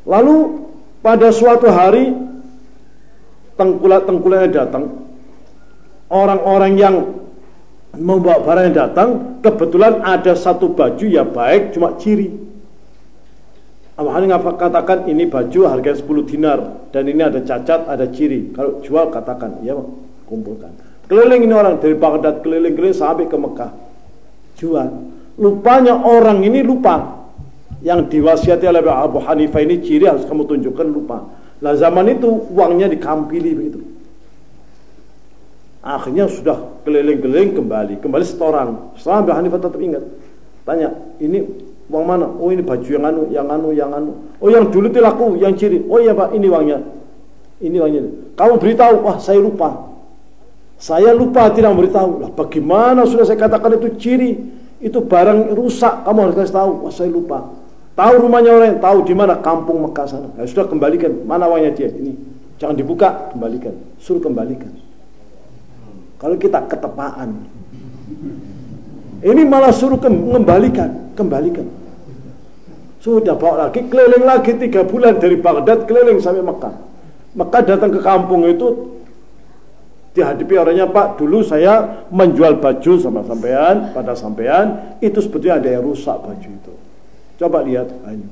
Lalu pada suatu hari tengkulak-tengkulaknya datang orang-orang yang membawa barang yang datang kebetulan ada satu baju ya baik cuma ciri. Abu Hanifah katakan ini baju harga 10 dinar dan ini ada cacat ada ciri. Kalau jual katakan ya kumpulkan. Keliling ini orang dari Baghdad keliling-keliling sampai ke Mekah. Jual. Lupanya orang ini lupa. Yang diwasiati oleh Abu Hanifah ini ciri harus kamu tunjukkan lupa. Lah zaman itu uangnya dikampili begitu Akhirnya sudah keliling-keliling kembali, kembali setoran. Setelah Mbak Hanifah tetap ingat. Tanya, ini uang mana? Oh ini baju yang anu, yang anu, yang anu. Oh yang dulu itu laku, yang ciri. Oh iya Pak, ini uangnya. Ini uangnya. Kamu beritahu, wah saya lupa. Saya lupa tidak memberitahu. Lah bagaimana sudah saya katakan itu ciri, itu barang rusak, kamu harus kasih tahu. Wah saya lupa. Tahu rumahnya orang, tahu di mana kampung Mekah sana. Ya, sudah kembalikan, mana uangnya dia? Ini jangan dibuka, kembalikan. Suruh kembalikan. Kalau kita ketepaan. Ini malah suruh kembalikan, kembalikan. Sudah bawa lagi, keliling lagi tiga bulan dari Baghdad keliling sampai Mekah. Mekah datang ke kampung itu dihadapi orangnya Pak dulu saya menjual baju sama sampean pada sampean itu sebetulnya ada yang rusak baju itu coba lihat ini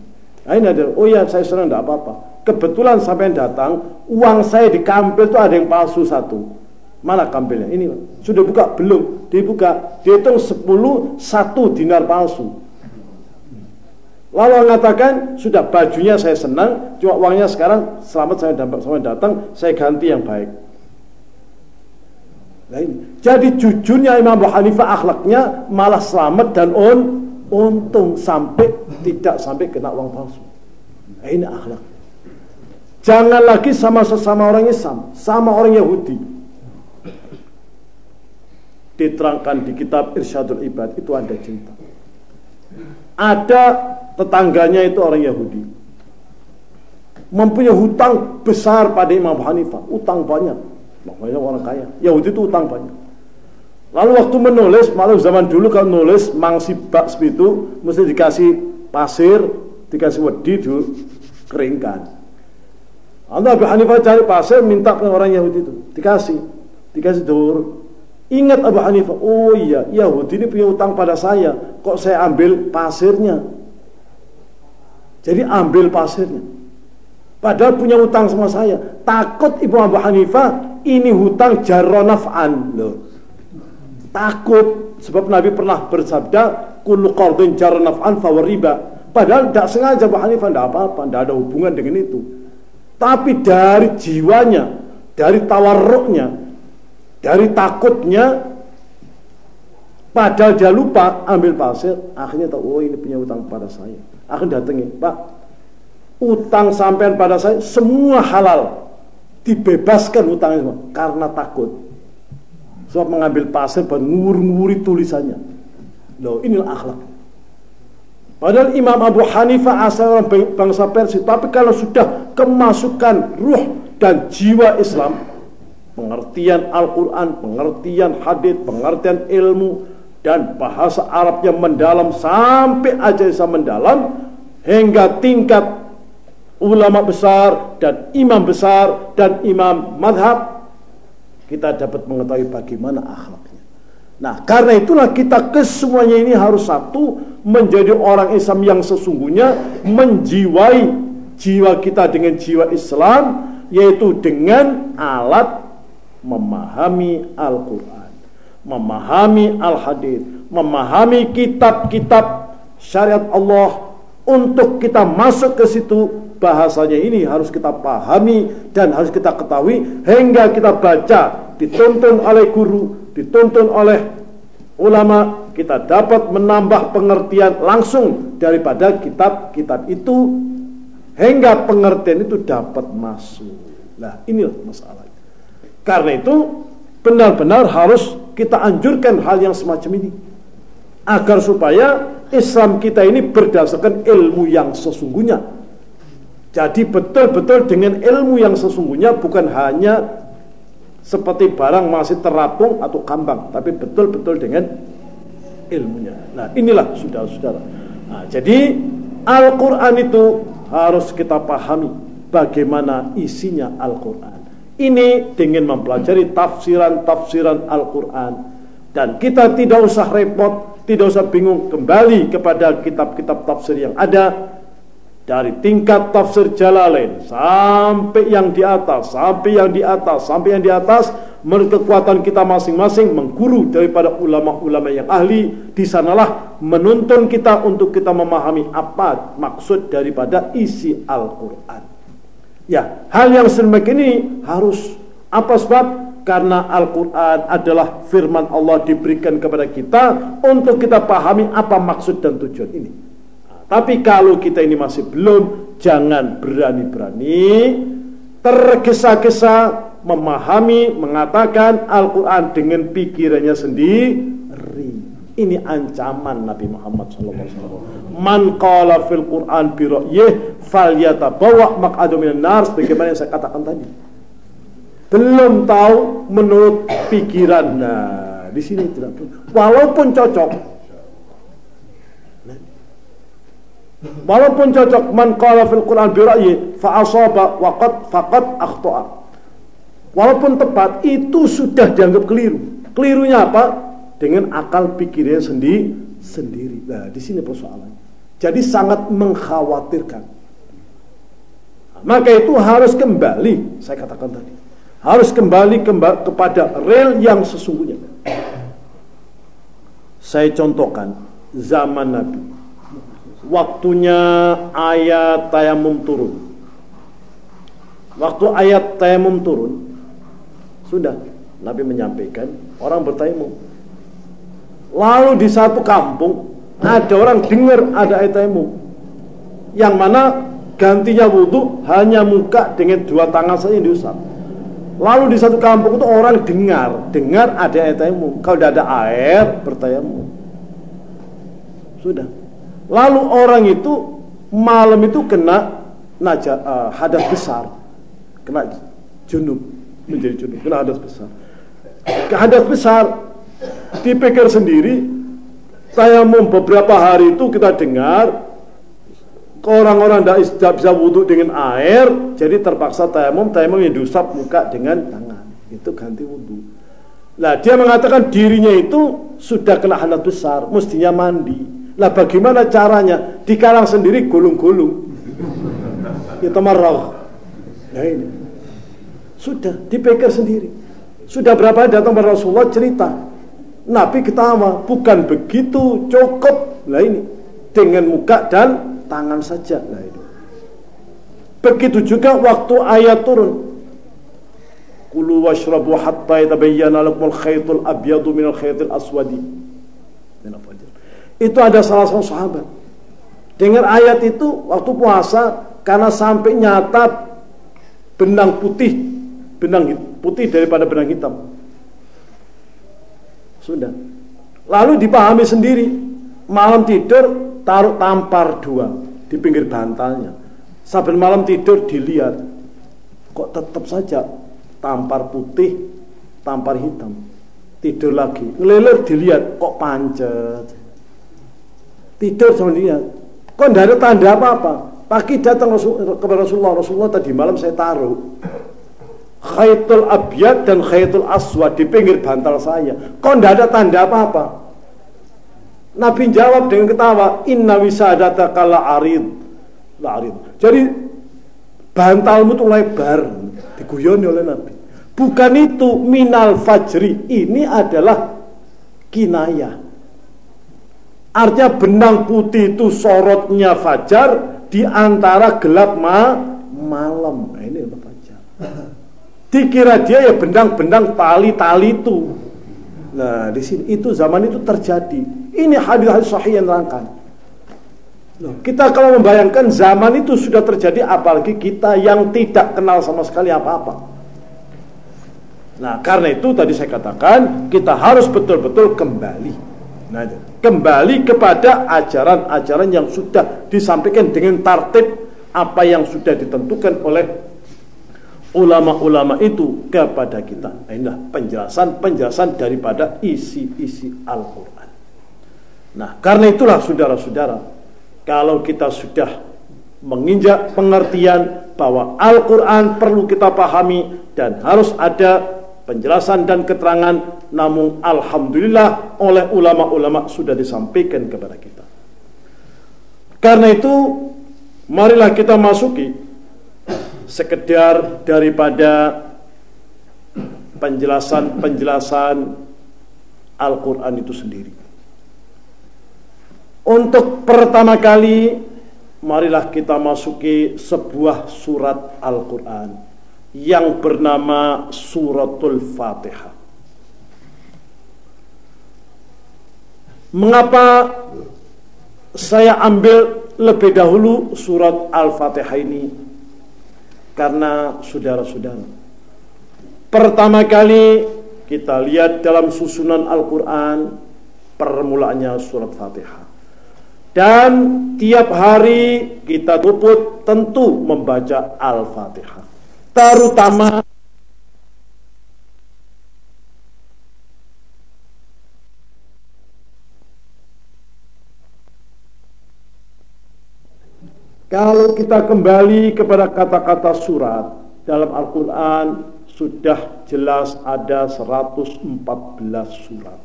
ini ada oh ya saya senang tidak apa-apa kebetulan sampean datang uang saya di kampil itu ada yang palsu satu Mana kampilnya? Ini sudah buka belum? Dibuka, dihitung 10 satu dinar palsu. Lalu mengatakan sudah bajunya saya senang, cuma uangnya sekarang selamat saya dapat sama datang, saya ganti yang baik. Nah ini. Jadi jujurnya Imam Abu Hanifah akhlaknya malah selamat dan on, untung sampai tidak sampai kena uang palsu. Nah, ini akhlak. Jangan lagi sama sesama orang Islam, sama orang Yahudi diterangkan di kitab Irsyadul Ibad itu ada cinta. Ada tetangganya itu orang Yahudi. Mempunyai hutang besar pada Imam Hanifah, utang banyak. Makanya orang kaya. Yahudi itu utang banyak. Lalu waktu menulis, malu zaman dulu kalau nulis mangsi bak itu mesti dikasih pasir, dikasih wedi itu keringkan. Lalu Abu Hanifah cari pasir minta ke orang Yahudi itu, dikasih, dikasih dur, Ingat Abu Hanifah, oh iya, Yahudi ini punya utang pada saya, kok saya ambil pasirnya? Jadi ambil pasirnya. Padahal punya utang sama saya. Takut Ibu Abu Hanifah ini hutang jaronaf'an loh. Takut sebab Nabi pernah bersabda kullu qardin jaronaf'an fawariba. Padahal tidak sengaja Abu Hanifah tidak apa-apa, tidak ada hubungan dengan itu. Tapi dari jiwanya, dari tawarruknya, dari takutnya padahal dia lupa ambil pasir akhirnya tahu oh ini punya utang pada saya. Akhirnya datangi pak utang sampean pada saya semua halal. Dibebaskan utangnya semua karena takut. Sebab mengambil pasir dan ngur-nguri tulisannya. Loh inilah akhlak. Padahal Imam Abu Hanifah asal orang bangsa Persia tapi kalau sudah kemasukan ruh dan jiwa Islam pengertian Al-Quran, pengertian hadis, pengertian ilmu, dan bahasa Arabnya mendalam sampai aja bisa mendalam hingga tingkat ulama besar dan imam besar dan imam madhab kita dapat mengetahui bagaimana akhlaknya. Nah karena itulah kita kesemuanya ini harus satu menjadi orang Islam yang sesungguhnya menjiwai jiwa kita dengan jiwa Islam yaitu dengan alat memahami Al-Quran, memahami Al-Hadis, memahami kitab-kitab syariat Allah. Untuk kita masuk ke situ bahasanya ini harus kita pahami dan harus kita ketahui hingga kita baca dituntun oleh guru dituntun oleh ulama kita dapat menambah pengertian langsung daripada kitab-kitab itu. Hingga pengertian itu dapat masuk. Nah inilah masalah karena itu benar-benar harus kita anjurkan hal yang semacam ini agar supaya Islam kita ini berdasarkan ilmu yang sesungguhnya. Jadi betul-betul dengan ilmu yang sesungguhnya bukan hanya seperti barang masih terapung atau kambang, tapi betul-betul dengan ilmunya. Nah, inilah saudara-saudara. Nah, jadi Al-Qur'an itu harus kita pahami bagaimana isinya Al-Quran. Ini dengan mempelajari tafsiran-tafsiran Al-Quran. Dan kita tidak usah repot, tidak usah bingung kembali kepada kitab-kitab tafsir yang ada dari tingkat tafsir Jalalain sampai yang di atas, sampai yang di atas, sampai yang di atas, menurut kekuatan kita masing-masing mengguru daripada ulama-ulama yang ahli, di sanalah menuntun kita untuk kita memahami apa maksud daripada isi Al-Qur'an. Ya, hal yang semacam ini harus apa sebab? Karena Al-Quran adalah firman Allah diberikan kepada kita untuk kita pahami apa maksud dan tujuan ini. Tapi kalau kita ini masih belum, jangan berani-berani tergesa-gesa memahami, mengatakan Al-Quran dengan pikirannya sendiri. Ini ancaman Nabi Muhammad SAW. Man qala fil Quran bi ra'yih falyatabawa maq'adu minan nar sebagaimana yang saya katakan tadi. Belum tahu menurut pikiran. Nah, di sini tidak perlu. Walaupun cocok, Walaupun cocok man qala fil Quran bi ra'yi fa asaba wa qad faqad akhta'a. Walaupun tepat itu sudah dianggap keliru. Kelirunya apa? Dengan akal pikirnya sendiri sendiri. Nah, di sini persoalannya. Jadi sangat mengkhawatirkan. Maka itu harus kembali, saya katakan tadi. Harus kembali kemba kepada real yang sesungguhnya. Saya contohkan zaman Nabi waktunya ayat tayamum turun. Waktu ayat tayamum turun, sudah Nabi menyampaikan orang bertayamum. Lalu di satu kampung ada orang dengar ada tayamum. Yang mana gantinya wudhu hanya muka dengan dua tangan saja diusap. Lalu di satu kampung itu orang dengar, dengar ada tayamum. Kalau tidak ada air, bertayamum. Sudah. Lalu orang itu malam itu kena naja, uh, hadas besar, kena junub menjadi junub, kena hadas besar. Hadas besar dipikir sendiri. Saya mau beberapa hari itu kita dengar orang-orang tidak bisa wudhu dengan air, jadi terpaksa tayamum, tayamum yang diusap muka dengan tangan. Itu ganti wudhu. Nah dia mengatakan dirinya itu sudah kena hadas besar, mestinya mandi. Lah bagaimana caranya? Dikalang sendiri gulung-gulung. Itu marah. Nah ini. Sudah dipikir sendiri. Sudah berapa datang pada Rasulullah cerita. Nabi ketawa, bukan begitu, cukup. Nah ini dengan muka dan tangan saja. Nah ini. Begitu juga waktu ayat turun. Kulu washrabu hatta yatabayyana lakumul khaytul abyadu minal khaytil aswadi. Itu ada salah satu sahabat. Dengar ayat itu waktu puasa karena sampai nyata benang putih, benang putih daripada benang hitam. Sudah. Lalu dipahami sendiri. Malam tidur taruh tampar dua di pinggir bantalnya. Saben malam tidur dilihat. Kok tetap saja tampar putih, tampar hitam. Tidur lagi. Ngelilir dilihat kok pancet tidur sama dia kok tidak ada tanda apa-apa pagi datang Rasul, kepada Rasulullah Rasulullah tadi malam saya taruh khaytul abyad dan khaytul aswad di pinggir bantal saya. Kok tidak ada tanda apa-apa? Nabi jawab dengan ketawa inna wisadata kala arid. La arid. Jadi bantalmu itu lebar diguyoni oleh Nabi. Bukan itu minal fajri. Ini adalah kinayah. Artinya benang putih itu sorotnya fajar di antara gelap ma malam. Ini. Dikira dia ya benang-benang tali-tali itu. Nah, di sini itu zaman itu terjadi. Ini hadis-hadis sahih yang terangkan. Loh, kita kalau membayangkan zaman itu sudah terjadi apalagi kita yang tidak kenal sama sekali apa-apa. Nah, karena itu tadi saya katakan kita harus betul-betul kembali Nah, kembali kepada ajaran-ajaran yang sudah disampaikan dengan tertib apa yang sudah ditentukan oleh ulama-ulama itu kepada kita. Nah, inilah penjelasan-penjelasan daripada isi-isi Al-Quran. Nah, karena itulah saudara-saudara, kalau kita sudah menginjak pengertian bahwa Al-Quran perlu kita pahami dan harus ada penjelasan dan keterangan namun Alhamdulillah oleh ulama-ulama sudah disampaikan kepada kita karena itu marilah kita masuki sekedar daripada penjelasan-penjelasan Al-Quran itu sendiri untuk pertama kali marilah kita masuki sebuah surat Al-Quran yang bernama Suratul Fatihah. Mengapa saya ambil lebih dahulu surat Al-Fatihah ini? Karena saudara-saudara, pertama kali kita lihat dalam susunan Al-Quran, permulaannya surat Fatihah. Dan tiap hari kita luput tentu membaca Al-Fatihah. Terutama Kalau kita kembali kepada kata-kata surat dalam Al-Quran sudah jelas ada 114 surat.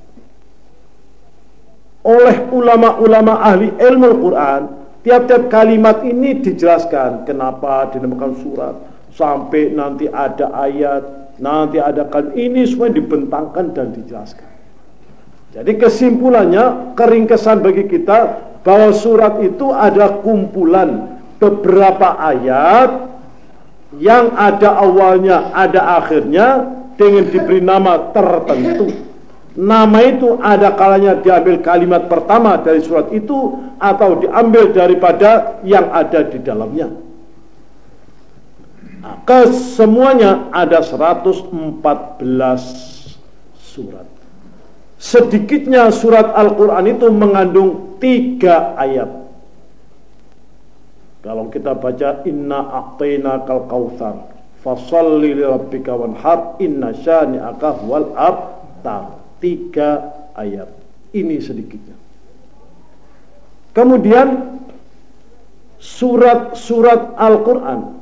Oleh ulama-ulama ahli ilmu Al-Quran tiap-tiap kalimat ini dijelaskan kenapa dinamakan surat. Sampai nanti ada ayat nanti ada kan ini semua dibentangkan dan dijelaskan. Jadi kesimpulannya keringkesan bagi kita bahwa surat itu ada kumpulan beberapa ayat yang ada awalnya ada akhirnya dengan diberi nama tertentu Nama itu ada kalanya diambil kalimat pertama dari surat itu atau diambil daripada yang ada di dalamnya. Nah, kesemuanya ada 114 surat. Sedikitnya surat Al-Quran itu mengandung tiga ayat. Kalau kita baca Inna a'tayna kal kawthar Fasalli li rabbika wanhar Inna syani'aka wal abtar tiga ayat. Ini sedikitnya. Kemudian surat-surat Al-Quran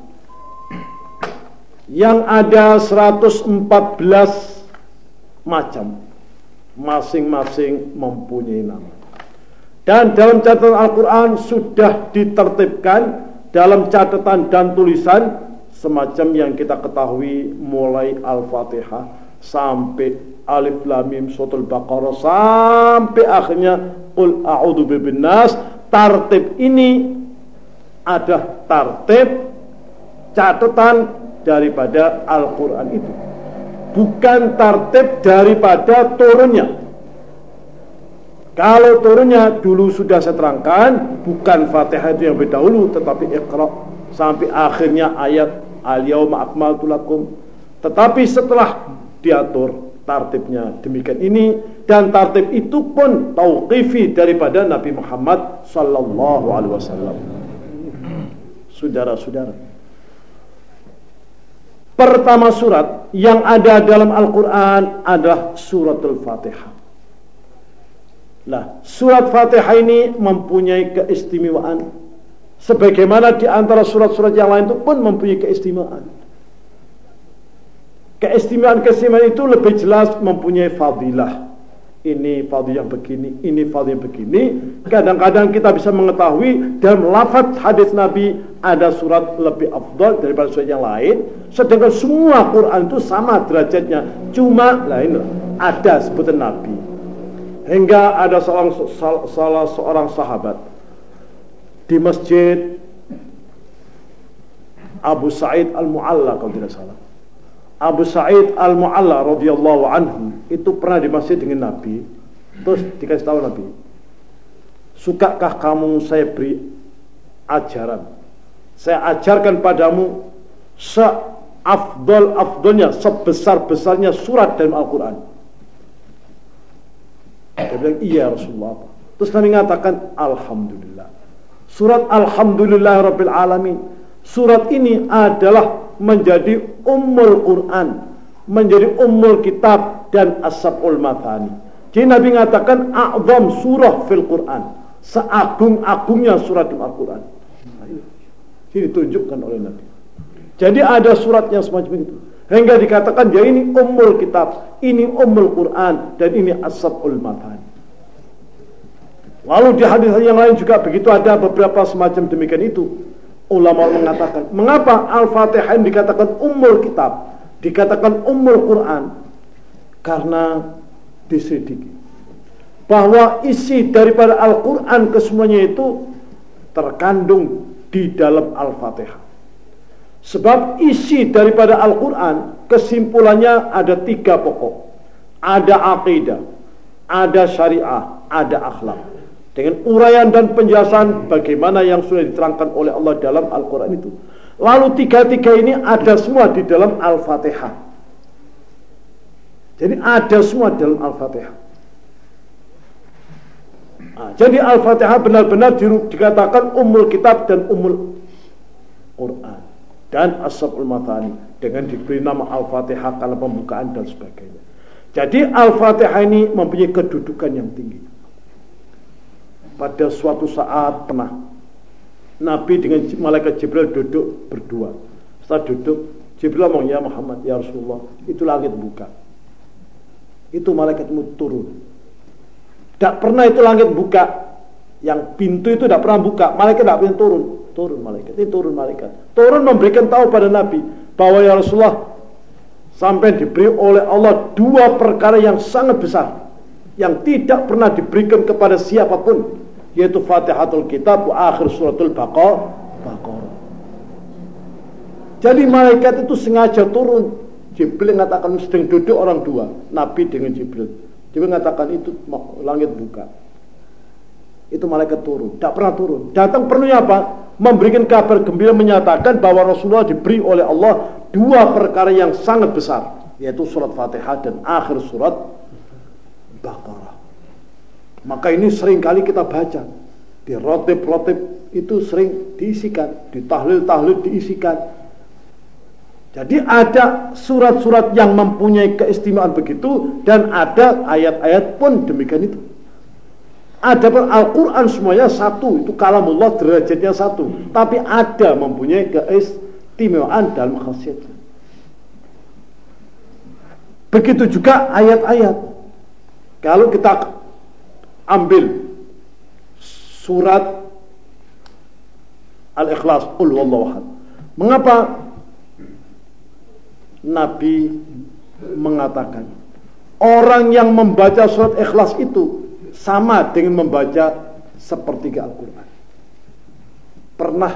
yang ada 114 macam masing-masing mempunyai nama. Dan dalam catatan Al-Quran sudah ditertibkan dalam catatan dan tulisan semacam yang kita ketahui mulai Al-Fatihah sampai Alif Lam Mim Suratul Baqarah sampai akhirnya Qul a'udzu nas tartib ini ada tartib catatan daripada Al-Qur'an itu. Bukan tartib daripada turunnya kalau turunnya dulu sudah saya terangkan bukan Fatihah itu yang berdahulu tetapi Iqra sampai akhirnya ayat Al-Yauma akmaltu lakum tetapi setelah diatur tartibnya demikian ini dan tartib itu pun tauqifi daripada Nabi Muhammad sallallahu alaihi wasallam. Saudara-saudara. Pertama surat yang ada dalam Al-Qur'an adalah suratul Fatihah. Nah, surat Fatihah ini mempunyai keistimewaan sebagaimana di antara surat-surat yang lain itu pun mempunyai keistimewaan. Keistimewaan-keistimewaan itu lebih jelas mempunyai fadilah. Ini fadilah yang begini, ini fadilah yang begini. Kadang-kadang kita bisa mengetahui dalam lafaz hadis Nabi ada surat lebih afdal daripada surat yang lain. Sedangkan semua Quran itu sama derajatnya. Cuma lain ada sebutan Nabi. Hingga ada seorang salah seorang sahabat di masjid Abu Sa'id Al-Mu'alla kalau tidak salah Abu Sa'id Al-Mu'alla radhiyallahu anhu itu pernah di masjid dengan Nabi. Terus dikasih tahu Nabi, "Sukakah kamu saya beri ajaran? Saya ajarkan padamu seafdol-afdolnya, sebesar-besarnya surat dalam Al-Qur'an." Dia bilang, "Iya Rasulullah." Terus Nabi mengatakan, "Alhamdulillah." Surat Alhamdulillah Rabbil Alamin. Surat ini adalah menjadi ummul Quran, menjadi ummul kitab dan asabul matani. Jadi Nabi mengatakan a'zam surah fil Quran, seagung-agungnya surat Al-Quran. Ini ditunjukkan oleh Nabi. Jadi ada surat yang semacam itu. Hingga dikatakan ya ini ummul kitab, ini ummul Quran, dan ini matan. Lalu di hadis yang lain juga begitu ada beberapa semacam demikian itu. Ulama mengatakan, mengapa Al-Fatihah yang dikatakan ummul kitab, dikatakan ummul Quran? Karena diselidiki bahwa isi daripada Al-Quran kesemuanya itu terkandung di dalam Al-Fatihah. Sebab isi daripada Al-Quran kesimpulannya ada tiga pokok. Ada aqidah, ada syariah, ada akhlak. Dengan uraian dan penjelasan bagaimana yang sudah diterangkan oleh Allah dalam Al-Quran itu. Lalu tiga-tiga ini ada semua di dalam Al-Fatihah. Jadi ada semua dalam Al-Fatihah. Nah, jadi Al-Fatihah benar-benar dikatakan umul kitab dan umul Quran dan Mathani dengan diberi nama Al-Fatihah karena pembukaan dan sebagainya. Jadi Al-Fatihah ini mempunyai kedudukan yang tinggi. Pada suatu saat pernah Nabi dengan malaikat Jibril duduk berdua. Setelah duduk, Jibril ngomong, "Ya Muhammad, ya Rasulullah, itu langit buka." Itu malaikatmu turun. Tidak pernah itu langit buka. Yang pintu itu tidak pernah buka. Malaikat tidak pernah turun turun malaikat. Ini turun malaikat. Turun memberikan tahu pada Nabi bahwa ya Rasulullah sampai diberi oleh Allah dua perkara yang sangat besar yang tidak pernah diberikan kepada siapa pun yaitu Fatihatul Kitab wa akhir suratul Baqarah. Jadi malaikat itu sengaja turun. Jibril mengatakan sedang duduk orang dua. Nabi dengan Jibril. Jibril mengatakan itu langit buka itu malaikat turun tidak pernah turun datang perlunya apa memberikan kabar gembira menyatakan bahwa Rasulullah diberi oleh Allah dua perkara yang sangat besar yaitu surat Fatihah dan akhir surat Baqarah. Maka ini sering kali kita baca di rotip-rotip itu sering diisikan, di tahlil-tahlil diisikan. Jadi ada surat-surat yang mempunyai keistimewaan begitu dan ada ayat-ayat pun demikian itu. Ada Al-Quran semuanya satu, itu kalamullah derajatnya satu. Tapi ada mempunyai keistimewaan dalam khasiatnya. Begitu juga ayat-ayat. Kalau kita ambil surat Al-Ikhlas, Mengapa Nabi mengatakan orang yang membaca surat Ikhlas itu sama dengan membaca sepertiga Al-Quran. Pernah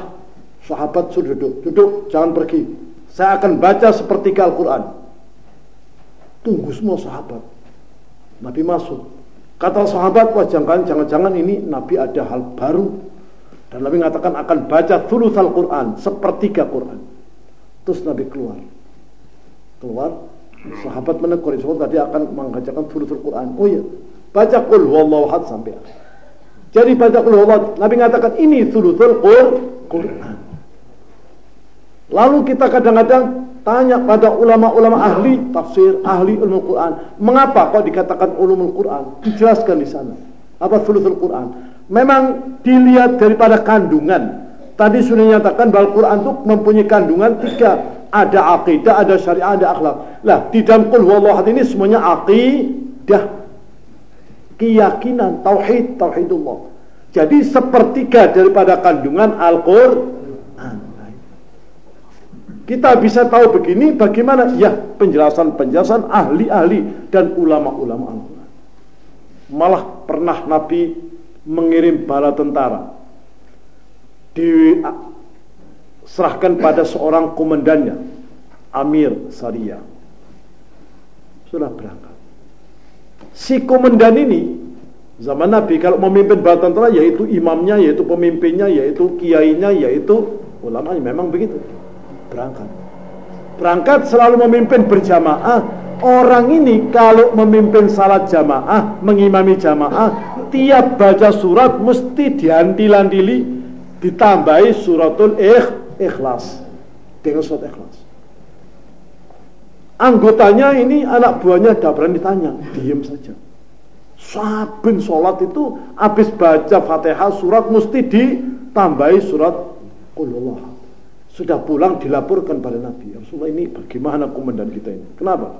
sahabat sudah duduk, duduk, jangan pergi. Saya akan baca sepertiga Al-Quran. Tunggu semua sahabat. Nabi masuk. Kata sahabat, wah jangan, jangan-jangan ini Nabi ada hal baru. Dan Nabi mengatakan akan baca thuluth Al-Quran, sepertiga Quran. Terus Nabi keluar. Keluar, sahabat menegur, tadi akan mengajarkan thuluth Al-Quran. Oh iya, Baca qul huwallahu ahad sampai akhir. Jadi baca qul huwallahu Nabi mengatakan ini thuluthul Quran. Lalu kita kadang-kadang tanya pada ulama-ulama ahli tafsir, ahli ilmu Quran, mengapa kok dikatakan ulumul Quran? Dijelaskan di sana. Apa thuluthul Quran? Memang dilihat daripada kandungan. Tadi sudah nyatakan bahwa Quran itu mempunyai kandungan tiga. Ada aqidah, ada syariah, ada akhlak. Lah, di dalam huwallahu ini semuanya aqidah keyakinan tauhid tauhidullah. Jadi sepertiga daripada kandungan Al-Qur'an. Kita bisa tahu begini bagaimana ya penjelasan-penjelasan ahli-ahli dan ulama-ulama Al-Qur'an. Malah pernah Nabi mengirim bala tentara diserahkan pada seorang komandannya Amir Sariyah sudah berangkat si komandan ini zaman Nabi kalau memimpin bala tentara yaitu imamnya, yaitu pemimpinnya, yaitu kiainya, yaitu ulamanya memang begitu. Berangkat. Berangkat selalu memimpin berjamaah. Orang ini kalau memimpin salat jamaah, mengimami jamaah, tiap baca surat mesti diantil-antili ditambahi suratul ikhlas dengan surat ikhlas anggotanya ini anak buahnya tidak berani ditanya diam saja saben sholat itu habis baca fatihah surat mesti ditambahi surat kulullah sudah pulang dilaporkan pada Nabi. Ya Rasulullah ini bagaimana komandan kita ini? Kenapa?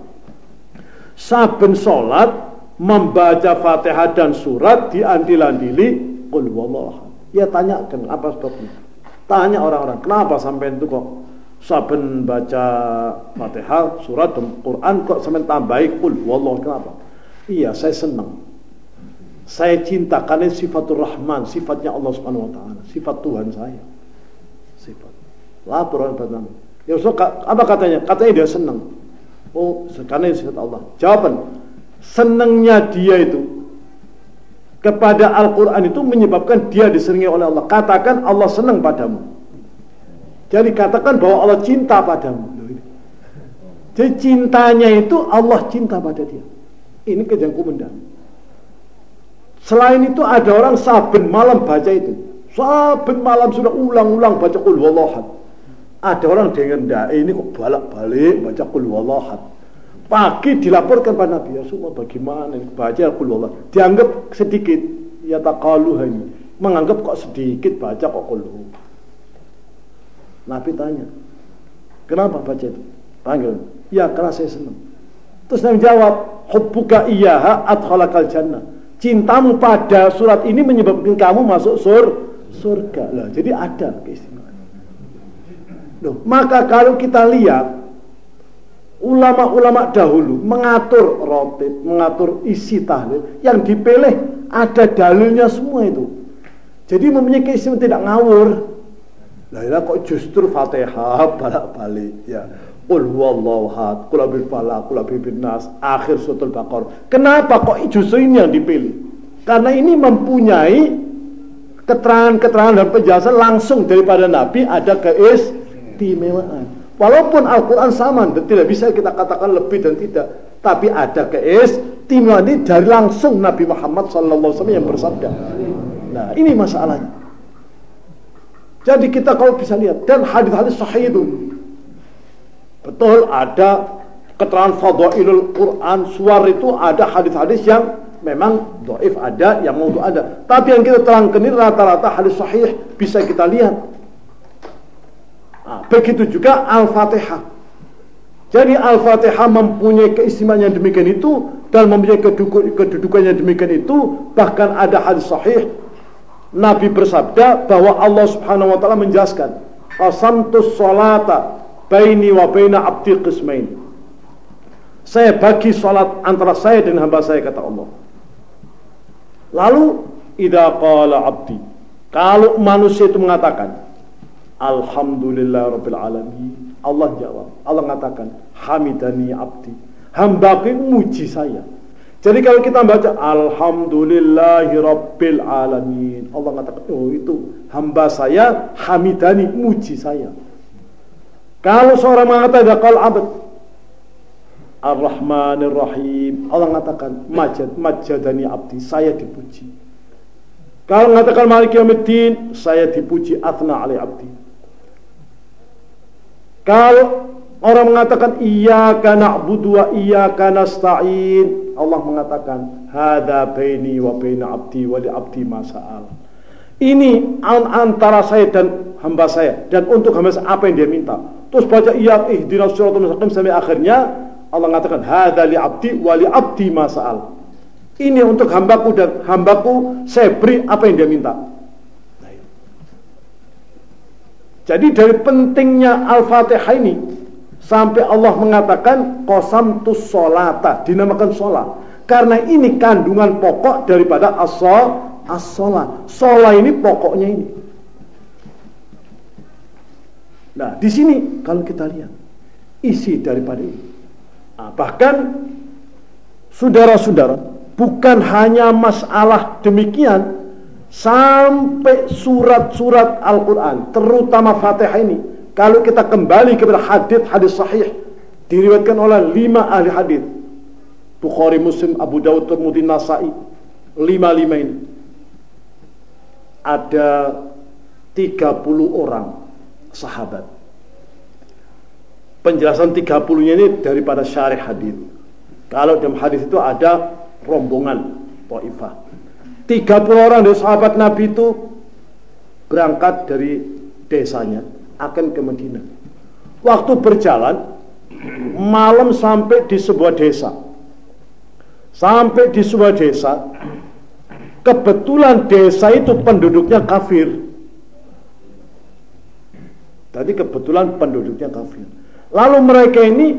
Saben sholat membaca Fatihah dan surat diandil-andili qul wallah. Ya tanyakan apa sebabnya? Tanya orang-orang, kenapa sampai itu kok saben baca Fatihah, surat dan Quran kok sampai tambahi qul wallah kenapa? Iya, saya senang. Saya cinta karena sifatul Rahman, sifatnya Allah Subhanahu wa taala, sifat Tuhan saya. Sifat. Lapor orang Nabi. Ya Rasul, apa katanya? Katanya dia senang. Oh, karena sifat Allah. Jawaban, senangnya dia itu kepada Al-Quran itu menyebabkan dia diseringi oleh Allah. Katakan Allah senang padamu. Jadi katakan bahwa Allah cinta padamu. Jadi cintanya itu Allah cinta pada dia. Ini kejang komandan. Selain itu ada orang saben malam baca itu. Saben malam sudah ulang-ulang baca qul wallahu ada orang dengan dai ini kok balak-balik baca kul wallah. Pagi dilaporkan pada Nabi ya semua bagaimana baca kul wallah. Dianggap sedikit ya takalu ini. Menganggap kok sedikit baca kok kul Nabi tanya, kenapa baca itu? Panggil, ya karena saya senang. Terus Nabi jawab, hubbuka iyaha adkhalakal jannah. Cintamu pada surat ini menyebabkan kamu masuk sur surga. Lah, jadi ada keistimewaan. Loh, maka kalau kita lihat ulama-ulama dahulu mengatur rotib, mengatur isi tahlil, yang dipilih ada dalilnya semua itu. Jadi mempunyai keistimewaan tidak ngawur. Lah ya kok justru Fatihah balik-balik ya. Qul huwallahu ahad, qul bil falaq, qul bil nas, akhir suratul Baqarah. Kenapa kok justru ini yang dipilih? Karena ini mempunyai keterangan-keterangan dan penjelasan langsung daripada Nabi ada keis keistimewaan. Walaupun Al-Quran sama, tidak bisa kita katakan lebih dan tidak. Tapi ada keistimewaan ini dari langsung Nabi Muhammad SAW yang bersabda. Nah ini masalahnya. Jadi kita kalau bisa lihat dan hadis-hadis sahih itu betul ada keterangan fadhailul Quran suar itu ada hadis-hadis yang memang doif ada yang mau ada. Tapi yang kita terangkan ini rata-rata hadis sahih bisa kita lihat. Nah, begitu juga Al-Fatihah. Jadi Al-Fatihah mempunyai keistimewaan yang demikian itu dan mempunyai kedudukan yang demikian itu bahkan ada hadis sahih Nabi bersabda bahwa Allah Subhanahu wa taala menjelaskan qasamtus salata baini wa baina abdi qismain. Saya bagi salat antara saya dan hamba saya kata Allah. Lalu idza qala abdi. Kalau manusia itu mengatakan Alhamdulillah Rabbil Alamin Allah jawab. Allah mengatakan Hamidani abdi. Hambaku muji saya jadi kalau kita baca Alhamdulillahi Rabbil Alamin. Allah mengatakan oh itu hamba saya Hamidani muji saya. Kalau seorang mengatakan Qal abad Ar-Rahmanir Rahim Allah mengatakan Majad, Majadani abdi Saya dipuji. Kalau mengatakan Malik Yawmiddin Saya dipuji Athna Ali abdi. Kalau orang mengatakan iyyaka na'budu wa iyyaka nasta'in, Allah mengatakan hadza baini wa baina abdi wa li abdi ma sa'al. Ini antara saya dan hamba saya dan untuk hamba saya apa yang dia minta. Terus baca iya ihdinas siratal mustaqim sampai akhirnya Allah mengatakan hadza li abdi wa li abdi ma sa'al. Ini untuk hambaku dan hambaku saya beri apa yang dia minta. Jadi dari pentingnya Al-Fatihah ini sampai Allah mengatakan qasam tus solata dinamakan sholat. Karena ini kandungan pokok daripada as-sholat as-sholat sholat ini pokoknya ini. Nah di sini kalau kita lihat isi daripada ini. Nah, bahkan saudara-saudara bukan hanya masalah demikian sampai surat-surat Al-Quran terutama Fatihah ini kalau kita kembali kepada hadis-hadis sahih diriwayatkan oleh lima ahli hadis Bukhari, Muslim, Abu Dawud, Tirmidzi, Nasai. Lima-lima ini. Ada 30 orang sahabat. Penjelasan 30 nya ini daripada syarih hadis kalau dalam hadis itu ada rombongan Taifah. 30 orang dari sahabat Nabi itu berangkat dari desanya akan ke Madinah. Waktu berjalan, malam sampai di sebuah desa. Sampai di sebuah desa, kebetulan desa itu penduduknya kafir. Tadi kebetulan penduduknya kafir. Lalu mereka ini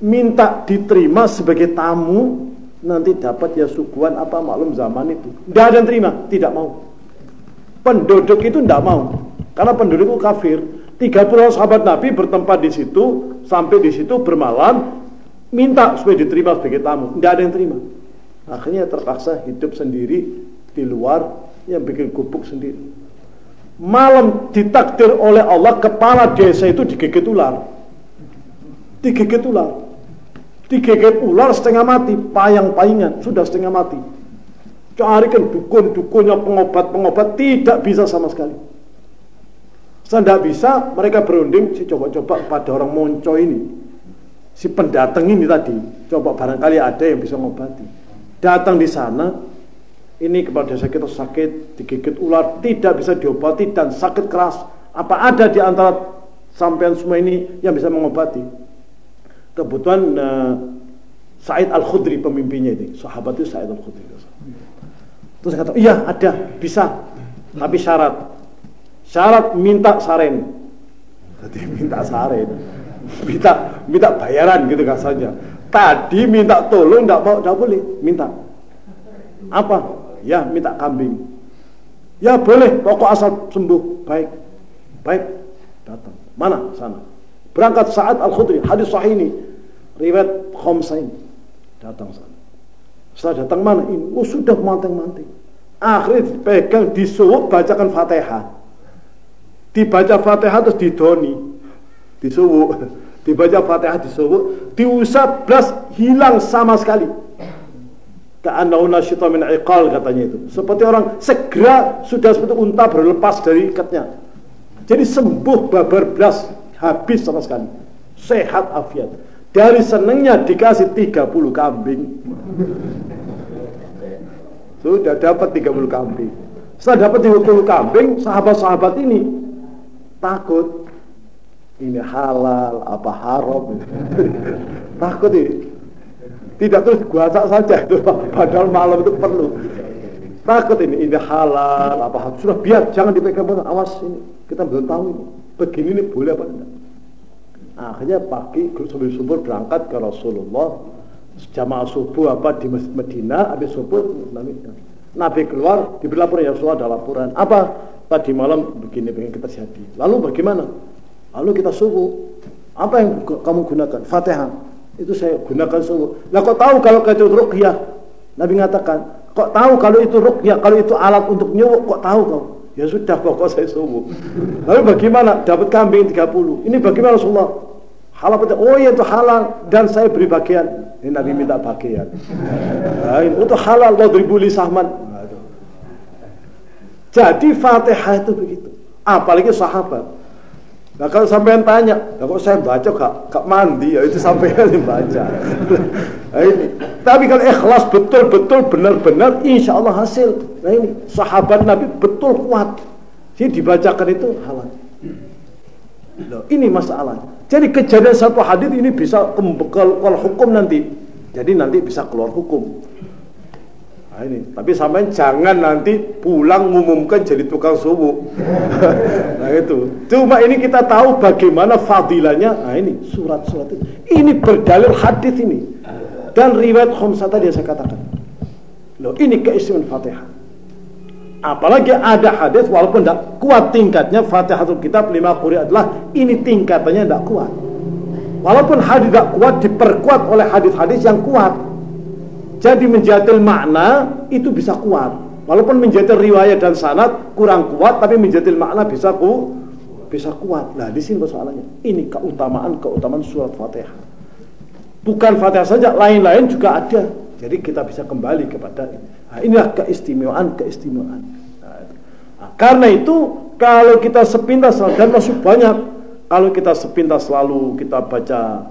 minta diterima sebagai tamu nanti dapat ya suguhan apa maklum zaman itu. Tidak ada yang terima, tidak mau. Penduduk itu tidak mau. Karena penduduk itu kafir. 30 sahabat Nabi bertempat di situ sampai di situ bermalam minta supaya diterima sebagai tamu. Tidak ada yang terima. Akhirnya terpaksa hidup sendiri di luar yang bikin gubuk sendiri. Malam ditakdir oleh Allah kepala desa itu digigit ular. Digigit ular. Digigit ular setengah mati, payang-payangan sudah setengah mati. Carikan dukun-dukunnya pengobat-pengobat tidak bisa sama sekali. Tidak bisa, mereka berunding, si coba-coba pada orang monco ini. Si pendatang ini tadi, coba barangkali ada yang bisa mengobati. Datang di sana, ini kepada desa kita sakit, digigit ular, tidak bisa diobati dan sakit keras. Apa ada di antara sampean semua ini yang bisa mengobati? Kebetulan uh, Said Al-Khudri pemimpinnya itu, sahabat itu Said Al-Khudri. Terus kata, iya ada, bisa, tapi syarat Syarat minta saren. Jadi minta saren. Minta minta bayaran gitu kan saja. Tadi minta tolong tidak mau tidak boleh minta. Apa? Ya minta kambing. Ya boleh, pokok asal sembuh. Baik. Baik. Datang. Mana? Sana. Berangkat saat Al-Khudri, hadis sahih ini. Riwayat Khomsain. Datang sana. Setelah datang mana? Ini. Oh sudah manting-manting. Akhirnya dipegang, disuruh bacakan Fatihah dibaca Fatihah terus didoni. Disuwuk dibaca Fatihah disuwuk diusap blas hilang sama sekali. Ka'annahu nasyita min iqal katanya itu. Seperti orang segera sudah seperti unta berlepas dari ikatnya. Jadi sembuh babar blas habis sama sekali. Sehat afiat. Dari senengnya dikasih 30 kambing. Sudah dapat 30 kambing. Setelah dapat 30 kambing sahabat-sahabat ini takut. Ini halal apa haram? Takut ini. Tidak terus guasak saja itu padahal malam itu perlu. Takut ini ini halal apa haram? Sudah biar jangan dipegang awas ini kita belum tahu ini. Begini ini boleh apa tidak akhirnya pagi subuh subuh berangkat ke Rasulullah. Jamaah subuh apa di Medina habis subuh Nabi keluar diberi laporan ya Rasulullah ada laporan. Apa tadi malam begini begini kita terjadi. Lalu bagaimana? Lalu kita subuh. Apa yang kamu gunakan? Fatihah. Itu saya gunakan subuh. Lah kok tahu kalau itu ruqyah? Nabi mengatakan, kok tahu kalau itu ruqyah, kalau itu alat untuk nyuwuk, kok tahu kau? Ya sudah pokok saya subuh. Lalu bagaimana? Dapat kambing 30. Ini bagaimana Rasulullah? Halal betul. Oh iya itu halal dan saya beri bagian. Ini Nabi minta bagian. Nah, itu halal. Wadribuli sahman. Jadi Fatihah itu begitu. Apalagi sahabat. Nah kalau sampai tanya, nah, kok saya baca gak, gak mandi ya itu sampai yang baca. nah, ini. Tapi kalau ikhlas betul-betul benar-benar, insya Allah hasil. Nah ini sahabat Nabi betul kuat. Jadi dibacakan itu halal. Loh, ini masalah. Jadi kejadian satu hadis ini bisa kembekal hukum nanti. Jadi nanti bisa keluar hukum. Nah, ini. Tapi sampai jangan nanti pulang mengumumkan jadi tukang subuh. nah itu. Cuma ini kita tahu bagaimana fadilahnya. Nah ini surat-surat itu. Ini berdalil hadis ini. Dan riwayat khomsah tadi yang saya katakan. Loh ini keistimewaan Fatihah. Apalagi ada hadis walaupun tidak kuat tingkatnya Fatihatul Kitab lima kuri adalah ini tingkatannya tidak kuat. Walaupun hadis tidak kuat diperkuat oleh hadis-hadis yang kuat. Jadi menjadi makna itu bisa kuat. Walaupun menjadi riwayat dan sanad kurang kuat, tapi menjadi makna bisa ku bisa kuat. Nah di sini persoalannya. Ini keutamaan keutamaan surat Fatihah. Bukan Fatihah saja, lain-lain juga ada. Jadi kita bisa kembali kepada ini. Nah, inilah keistimewaan keistimewaan. Nah, nah, karena itu kalau kita sepintas dan masuk banyak kalau kita sepintas selalu kita baca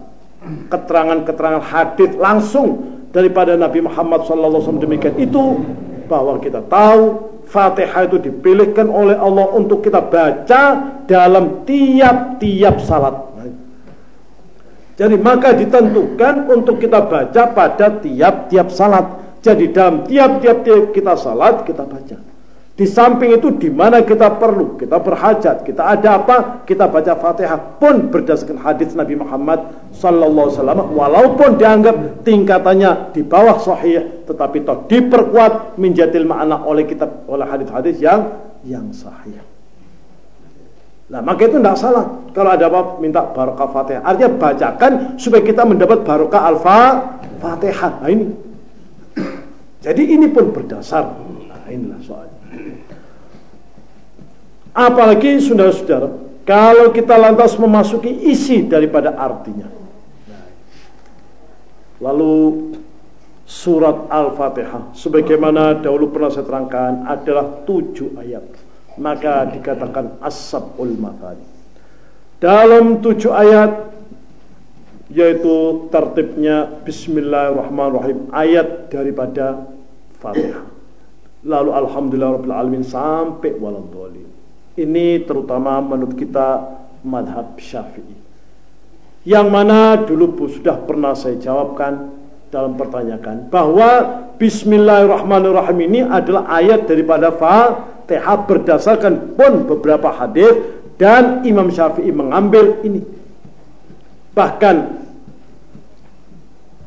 keterangan-keterangan hadis langsung daripada Nabi Muhammad SAW demikian itu bahwa kita tahu Fatihah itu dipilihkan oleh Allah untuk kita baca dalam tiap-tiap salat. Jadi maka ditentukan untuk kita baca pada tiap-tiap salat. Jadi dalam tiap-tiap kita salat kita baca. Di samping itu di mana kita perlu, kita berhajat, kita ada apa, kita baca Fatihah pun berdasarkan hadis Nabi Muhammad sallallahu alaihi wasallam walaupun dianggap tingkatannya di bawah sahih tetapi toh diperkuat menjadi makna oleh kitab oleh hadis-hadis yang yang sahih. Nah, maka itu tidak salah kalau ada apa minta barokah Fatihah. Artinya bacakan supaya kita mendapat barokah Al-Fatihah. Nah, ini. Jadi ini pun berdasar. Nah, inilah soalnya. Apalagi saudara-saudara, kalau kita lantas memasuki isi daripada artinya. Lalu surat Al-Fatihah sebagaimana dahulu pernah saya terangkan adalah tujuh ayat. Maka dikatakan as-sab'ul. Dalam tujuh ayat yaitu tertibnya Bismillahirrahmanirrahim ayat daripada Fatihah. Lalu Alhamdulillah Rabbil Alamin sampai waladhalin. Ini terutama menurut kita madhab syafi'i. Yang mana dulu sudah pernah saya jawabkan dalam pertanyaan bahwa Bismillahirrahmanirrahim ini adalah ayat daripada Fatihah berdasarkan pun beberapa hadis dan Imam Syafi'i mengambil ini. Bahkan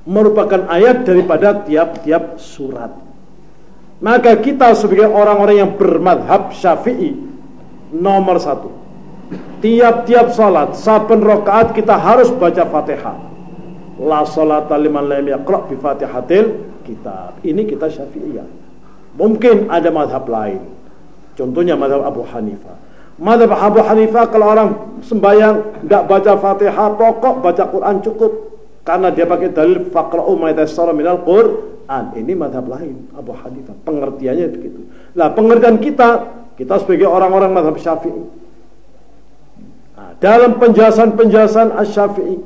merupakan ayat daripada tiap-tiap surat. Maka kita sebagai orang-orang yang bermadhab syafi'i nomor satu. Tiap-tiap salat saben rakaat kita harus baca fatihah. La salata liman lam yaqra bi fatihatil kitab. Ini kita syafi'iyah. Mungkin ada madhab lain. Contohnya madhab Abu Hanifah madhab Abu Hanifah kalau orang sembahyang tidak baca fatihah pokok baca Quran cukup. Karena dia pakai dalil faqra'u ma minal Qur'an. Ini madhab lain Abu Hanifah pengertiannya begitu. Nah pengertian kita kita sebagai orang-orang madhab syafi'i. Nah, dalam penjelasan-penjelasan asy-syafi'i.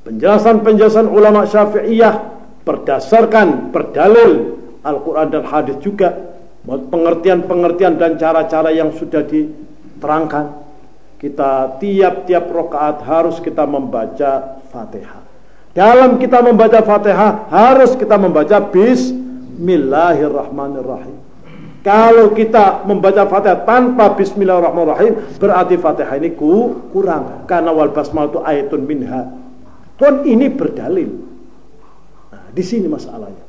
Penjelasan-penjelasan ulama syafi'iyah berdasarkan berdalil Al-Quran dan hadis juga pengertian-pengertian dan cara-cara yang sudah diterangkan kita tiap-tiap rakaat harus kita membaca Fatihah. Dalam kita membaca Fatihah harus kita membaca Bismillahirrahmanirrahim. Kalau kita membaca Fatihah tanpa Bismillahirrahmanirrahim, berarti Fatihah ini kurang. Karena wal basmalah itu ayatun minha. Pun ini berdalil. Nah, di sini masalahnya.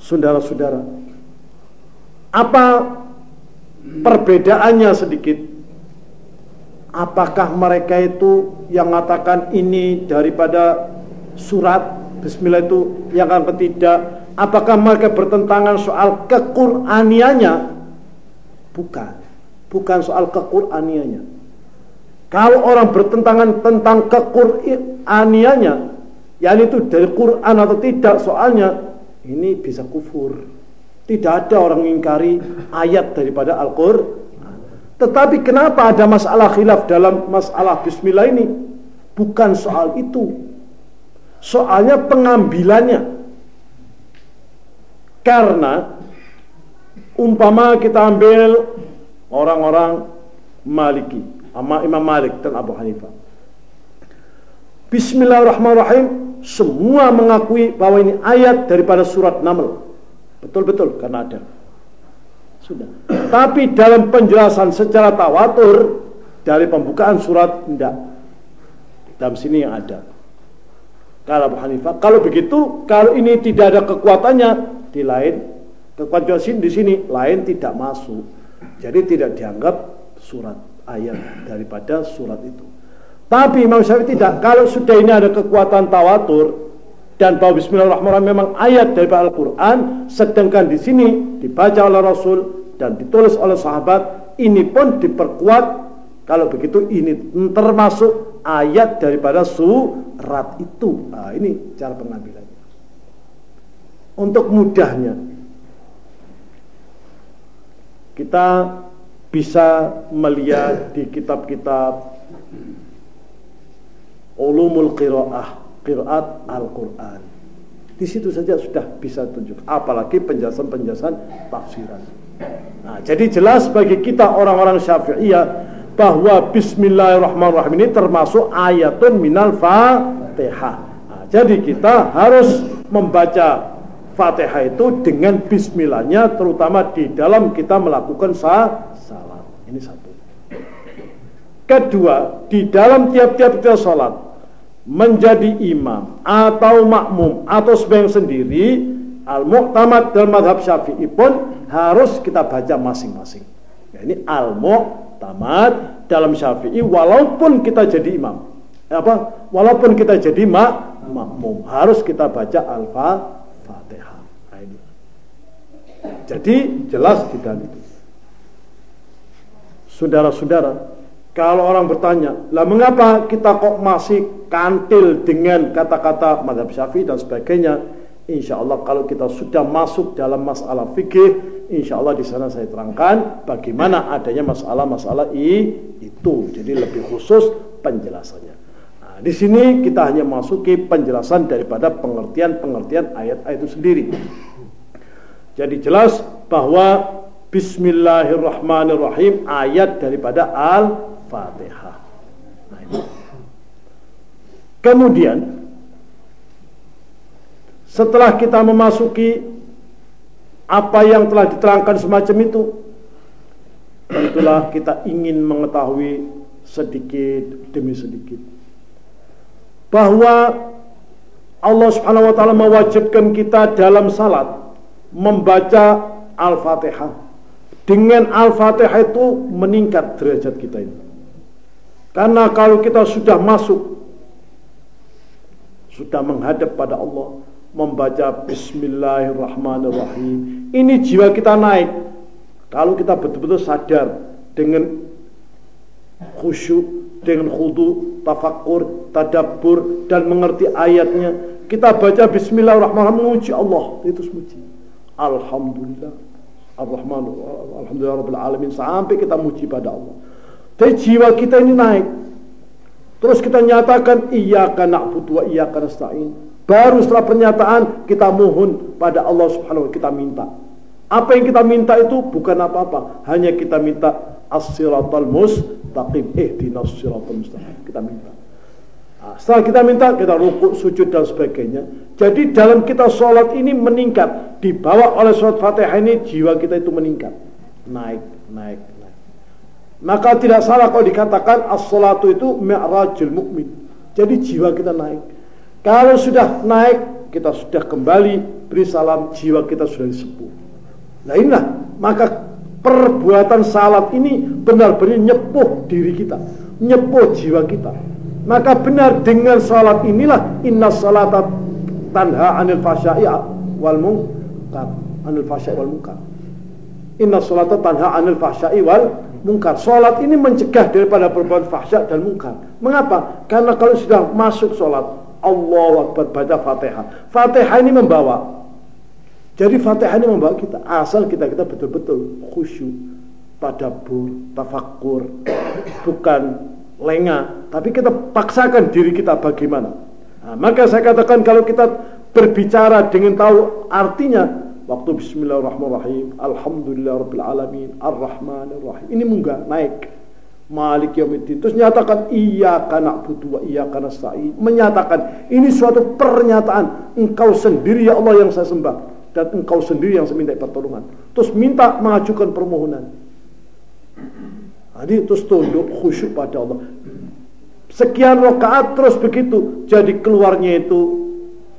Saudara-saudara, apa perbedaannya sedikit? Apakah mereka itu yang mengatakan ini daripada surat Bismillah itu yang akan tidak Apakah mereka bertentangan soal kekuraniannya? Bukan. Bukan soal kekuraniannya. Kalau orang bertentangan tentang kekuraniannya, yang itu dari Quran atau tidak, soalnya ini bisa kufur. Tidak ada orang mengingkari ayat daripada Al-Quran. Tetapi kenapa ada masalah khilaf dalam masalah bismillah ini? Bukan soal itu. Soalnya pengambilannya. Karena umpama kita ambil orang-orang Maliki, sama Imam Malik dan Abu Hanifah. Bismillahirrahmanirrahim, semua mengakui bahwa ini ayat daripada surat Naml. Betul-betul karena ada. Sudah. Tapi dalam penjelasan secara tawatur dari pembukaan surat tidak. Dalam sini yang ada. Kalau Abu Hanifah, kalau begitu, kalau ini tidak ada kekuatannya, di lain kekuatan di sini lain tidak masuk. Jadi tidak dianggap surat ayat daripada surat itu. Tapi Imam Syafi'i tidak kalau sudah ini ada kekuatan tawatur dan bahwa Bismillahirrahmanirrahim memang ayat dari Al-Quran sedangkan di sini dibaca oleh Rasul dan ditulis oleh sahabat ini pun diperkuat. Kalau begitu ini termasuk ayat daripada surat itu. Nah, ini cara pengambilan untuk mudahnya kita bisa melihat di kitab-kitab ulumul qiraah qiraat Al-Qur'an Di situ saja sudah bisa tunjuk. Apalagi penjelasan-penjelasan tafsiran. Nah, jadi jelas bagi kita orang-orang Syafi'iyah bahwa Bismillahirrahmanirrahim ini termasuk ayatun minal Fatihah. Nah, jadi kita harus membaca Fatihah itu dengan Bismillahnya terutama di dalam kita melakukan salat. Ini satu. Kedua, di dalam tiap-tiap kita salat menjadi imam atau makmum atau sebagian sendiri al-mu'tamad dalam madhab syafi'i pun harus kita baca masing-masing. Ya, ini al-mu'tamad dalam syafi'i walaupun kita jadi imam. Apa? Walaupun kita jadi mak makmum harus kita baca al-fatihah. Jadi jelas di dalam itu. Saudara-saudara, kalau orang bertanya, lah mengapa kita kok masih kantil dengan kata-kata madhab syafi'i dan sebagainya? Insya Allah kalau kita sudah masuk dalam masalah fikih, insya Allah di sana saya terangkan bagaimana adanya masalah-masalah itu. Jadi lebih khusus penjelasannya. Nah, di sini kita hanya masuki penjelasan daripada pengertian-pengertian ayat-ayat itu sendiri. Jadi jelas bahwa Bismillahirrahmanirrahim ayat daripada Al-Fatihah. Nah, Kemudian setelah kita memasuki apa yang telah diterangkan semacam itu, tentulah kita ingin mengetahui sedikit demi sedikit bahwa Allah Subhanahu wa taala mewajibkan kita dalam salat membaca Al-Fatihah. Dengan Al-Fatihah itu meningkat derajat kita ini. Karena kalau kita sudah masuk sudah menghadap pada Allah, membaca Bismillahirrahmanirrahim. Ini jiwa kita naik. Kalau kita betul-betul sadar dengan khusyuk, dengan khudu, tafakur, tadabbur dan mengerti ayatnya, kita baca Bismillahirrahmanirrahim memuji Allah itu semuji. Alhamdulillah. Ar-Rahman Alhamdulillah Rabbil Alamin sampai kita muji pada Allah. Tapi jiwa kita ini naik. Terus kita nyatakan iyyaka na'budu wa iyyaka nasta'in. Baru setelah pernyataan kita mohon pada Allah Subhanahu wa kita minta. Apa yang kita minta itu bukan apa-apa, hanya kita minta as-siratal mustaqim, ihdinas siratal mustaqim. Kita minta. Nah, setelah kita minta, kita rukuk, sujud dan sebagainya. Jadi dalam kita sholat ini meningkat, dibawa oleh surat Fatihah ini jiwa kita itu meningkat, naik, naik, naik. Maka tidak salah kalau dikatakan as-salatu itu mi'rajul mukmin. Jadi jiwa kita naik. Kalau sudah naik, kita sudah kembali beri salam, jiwa kita sudah disepuh. Nah inilah, maka perbuatan salat ini benar-benar nyepuh diri kita, nyepuh jiwa kita. Maka benar dengan salat inilah inna salata tanha anil fasya'i wal munkar, anil fasya'i wal munkar. Inna salata tanha anil fasya'i wal munkar. Salat ini mencegah daripada perbuatan fahsya dan munkar. Mengapa? Karena kalau sudah masuk salat, Allah Akbar baca Fatihah. Fatihah ini membawa. Jadi Fatihah ini membawa kita asal kita kita betul-betul khusyuk, tadabbur, tafakkur, bukan lengah, tapi kita paksakan diri kita bagaimana. Nah, maka saya katakan kalau kita berbicara dengan tahu artinya waktu Bismillahirrahmanirrahim, Alhamdulillah Rabbil Alamin, Ar-Rahmanirrahim, ini munggah naik Malik Yaumiddin. Terus nyatakan iya karena butuh iya karena nasta'in. Menyatakan ini suatu pernyataan engkau sendiri ya Allah yang saya sembah dan engkau sendiri yang saya minta pertolongan. Terus minta mengajukan permohonan. Jadi terus tunduk khusyuk pada Allah. Sekian rakaat terus begitu. Jadi keluarnya itu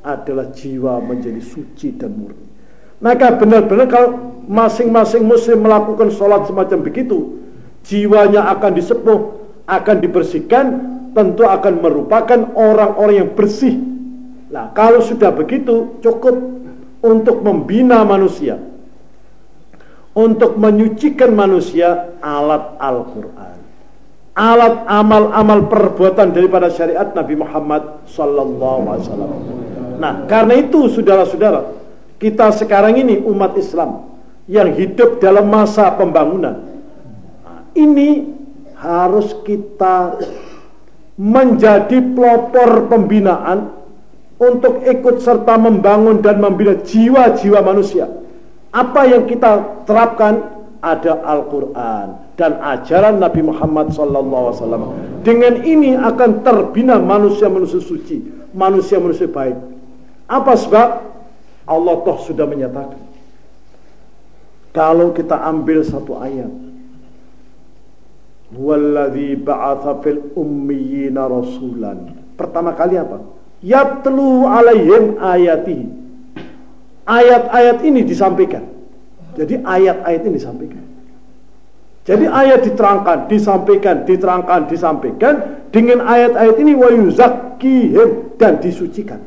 adalah jiwa menjadi suci dan murni. Maka benar-benar kalau masing-masing muslim melakukan sholat semacam begitu, jiwanya akan disepuh, akan dibersihkan, tentu akan merupakan orang-orang yang bersih. Nah, kalau sudah begitu cukup untuk membina manusia, untuk menyucikan manusia alat Al-Quran. Alat amal-amal perbuatan daripada syariat Nabi Muhammad Wasallam. Nah, karena itu saudara-saudara, kita sekarang ini umat Islam yang hidup dalam masa pembangunan, ini harus kita menjadi pelopor pembinaan untuk ikut serta membangun dan membina jiwa-jiwa manusia. Apa yang kita terapkan ada Al-Quran dan ajaran Nabi Muhammad SAW. Dengan ini akan terbina manusia-manusia suci, manusia-manusia baik. Apa sebab? Allah toh sudah menyatakan. Kalau kita ambil satu ayat, Walladhi ba'atha fil ummiyina rasulan. Pertama kali apa? Yatlu alaihim ayatihi. Ayat-ayat ini disampaikan. Jadi ayat-ayat ini disampaikan. Jadi ayat diterangkan, disampaikan, diterangkan, disampaikan dengan ayat-ayat ini wa yuzakkihim dan disucikan.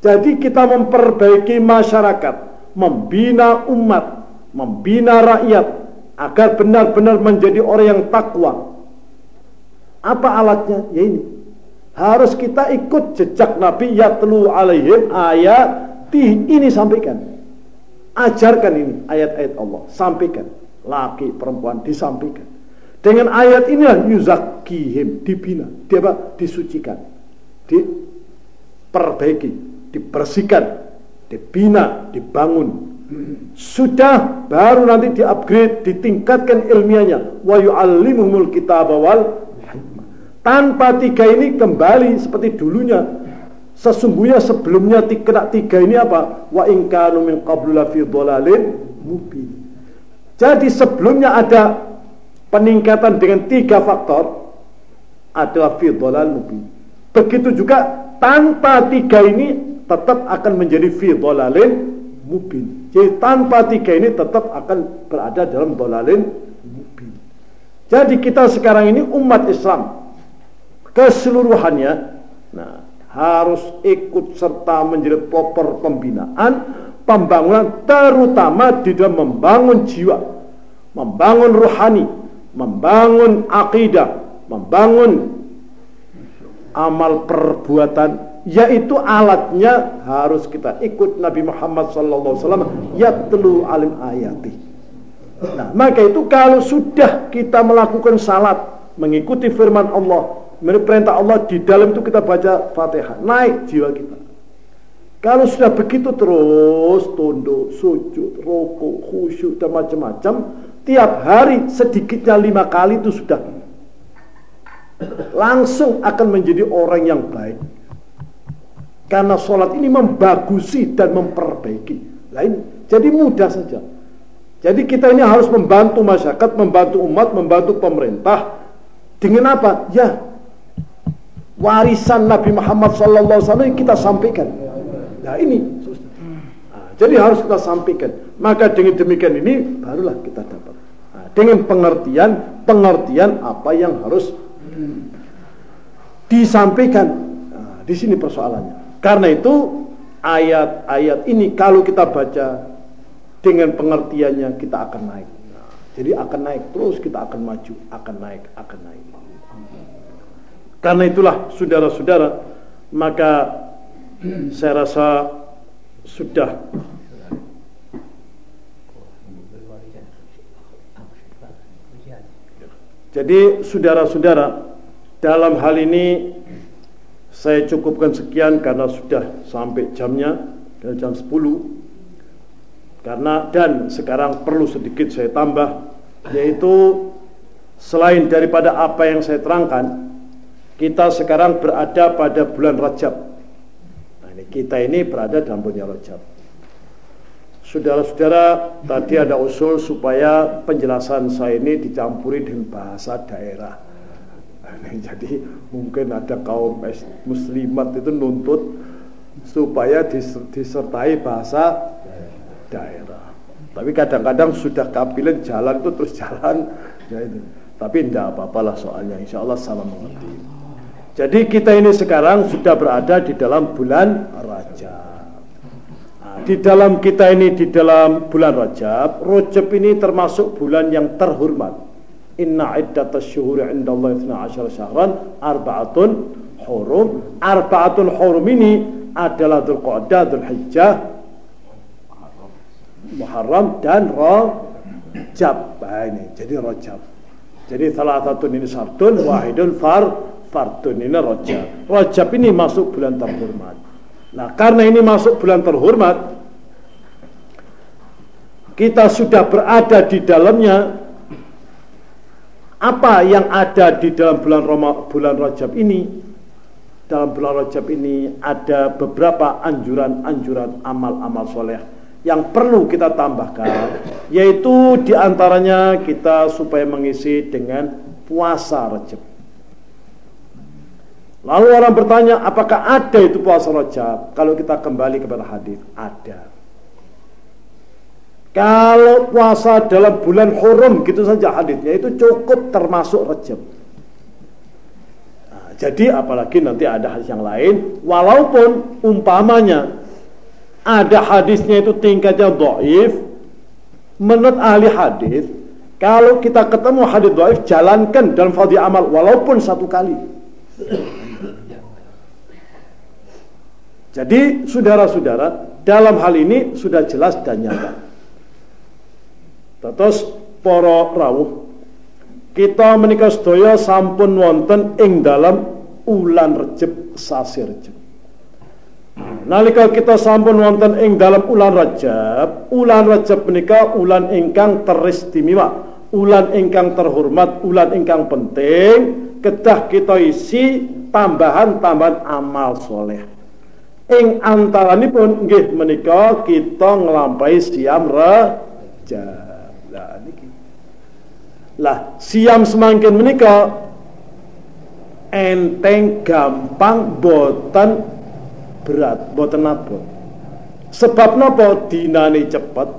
Jadi kita memperbaiki masyarakat, membina umat, membina rakyat agar benar-benar menjadi orang yang takwa. Apa alatnya? Ya ini. Harus kita ikut jejak Nabi yatlu alaihim ayat ini sampaikan. Ajarkan ini ayat-ayat Allah, sampaikan. Laki, perempuan disampaikan. Dengan ayat inilah yuzakihim dibina, dia disucikan, diperbaiki, dibersihkan, dibina, dibangun. Sudah baru nanti di-upgrade, ditingkatkan ilmiahnya. Wa yu'allimuhumul kitab wal tanpa tiga ini kembali seperti dulunya Sesungguhnya sebelumnya kena tiga ini apa? Wa inkanu min mubin. Jadi sebelumnya ada peningkatan dengan tiga faktor adalah fi mubin. Begitu juga tanpa tiga ini tetap akan menjadi fi mubin. Jadi tanpa tiga ini tetap akan berada dalam dhalalin mubin. Jadi kita sekarang ini umat Islam keseluruhannya nah harus ikut serta menjadi popor pembinaan pembangunan terutama di dalam membangun jiwa membangun rohani membangun akidah membangun amal perbuatan yaitu alatnya harus kita ikut Nabi Muhammad SAW yatlu alim ayati. Nah maka itu kalau sudah kita melakukan salat mengikuti firman Allah menurut perintah Allah di dalam itu kita baca Fatihah, naik jiwa kita. Kalau sudah begitu terus tunduk, sujud, rokok, khusyuk dan macam-macam, tiap hari sedikitnya lima kali itu sudah langsung akan menjadi orang yang baik. Karena sholat ini membagusi dan memperbaiki. Lain, jadi mudah saja. Jadi kita ini harus membantu masyarakat, membantu umat, membantu pemerintah. Dengan apa? Ya, warisan Nabi Muhammad SAW yang kita sampaikan. Nah ini, nah, jadi harus kita sampaikan. Maka dengan demikian ini barulah kita dapat. Nah, dengan pengertian, pengertian apa yang harus disampaikan. Nah, di sini persoalannya. Karena itu ayat-ayat ini kalau kita baca dengan pengertiannya kita akan naik. Jadi akan naik terus kita akan maju, akan naik, akan naik. Karena itulah saudara-saudara maka saya rasa sudah. Jadi saudara-saudara dalam hal ini saya cukupkan sekian karena sudah sampai jamnya jam 10 karena dan sekarang perlu sedikit saya tambah yaitu selain daripada apa yang saya terangkan kita sekarang berada pada bulan Rajab. Nah, ini kita ini berada dalam bulan Rajab. Saudara-saudara, tadi ada usul supaya penjelasan saya ini dicampuri dengan bahasa daerah. Nah, jadi mungkin ada kaum muslimat itu nuntut supaya disertai bahasa daerah. Tapi kadang-kadang sudah kapilan jalan itu terus jalan, ya itu. Tapi tidak apa-apalah soalnya, insya Allah sama mengerti. Jadi kita ini sekarang sudah berada di dalam bulan Rajab. Nah, di dalam kita ini di dalam bulan Rajab, Rajab ini termasuk bulan yang terhormat. Inna iddatas syuhuri indallahi 12 syahran arba'atun hurum. Arba'atun hurum ini adalah Dzulqa'dah, Dzulhijjah, Muharram dan Rajab. Nah, ini jadi Rajab. Jadi salah satu ini sartun wahidun far fardun ini rojab. Rojab ini masuk bulan terhormat. Nah, karena ini masuk bulan terhormat, kita sudah berada di dalamnya. Apa yang ada di dalam bulan Roma, bulan Rajab ini? Dalam bulan Rajab ini ada beberapa anjuran-anjuran amal-amal soleh yang perlu kita tambahkan, yaitu di antaranya kita supaya mengisi dengan puasa Rajab. Lalu orang bertanya, apakah ada itu puasa Rajab? Kalau kita kembali kepada hadis, ada. Kalau puasa dalam bulan hurum gitu saja hadisnya itu cukup termasuk Rajab. Nah, jadi apalagi nanti ada hadis yang lain, walaupun umpamanya ada hadisnya itu tingkatnya doif, menurut ahli hadis, kalau kita ketemu hadis doif, jalankan dalam fadhi amal walaupun satu kali. Jadi saudara-saudara, dalam hal ini sudah jelas dan nyata. Terus para rawuh kita menikah sedaya sampun wonten ing dalam ulan Rejeb sasi Rejeb. Nalika kita sampun wonten ing dalam ulan Rajab, ulan Rajab menika ulan ingkang teristimewa, ulan ingkang terhormat, ulan ingkang penting, kedah kita isi tambahan-tambahan amal soleh ing antaranipun nggih menika kita nglampahi siam rajab lah niki. Lah siam semangkin menika enteng gampang boten berat boten abot. Sebab napa dinane cepet?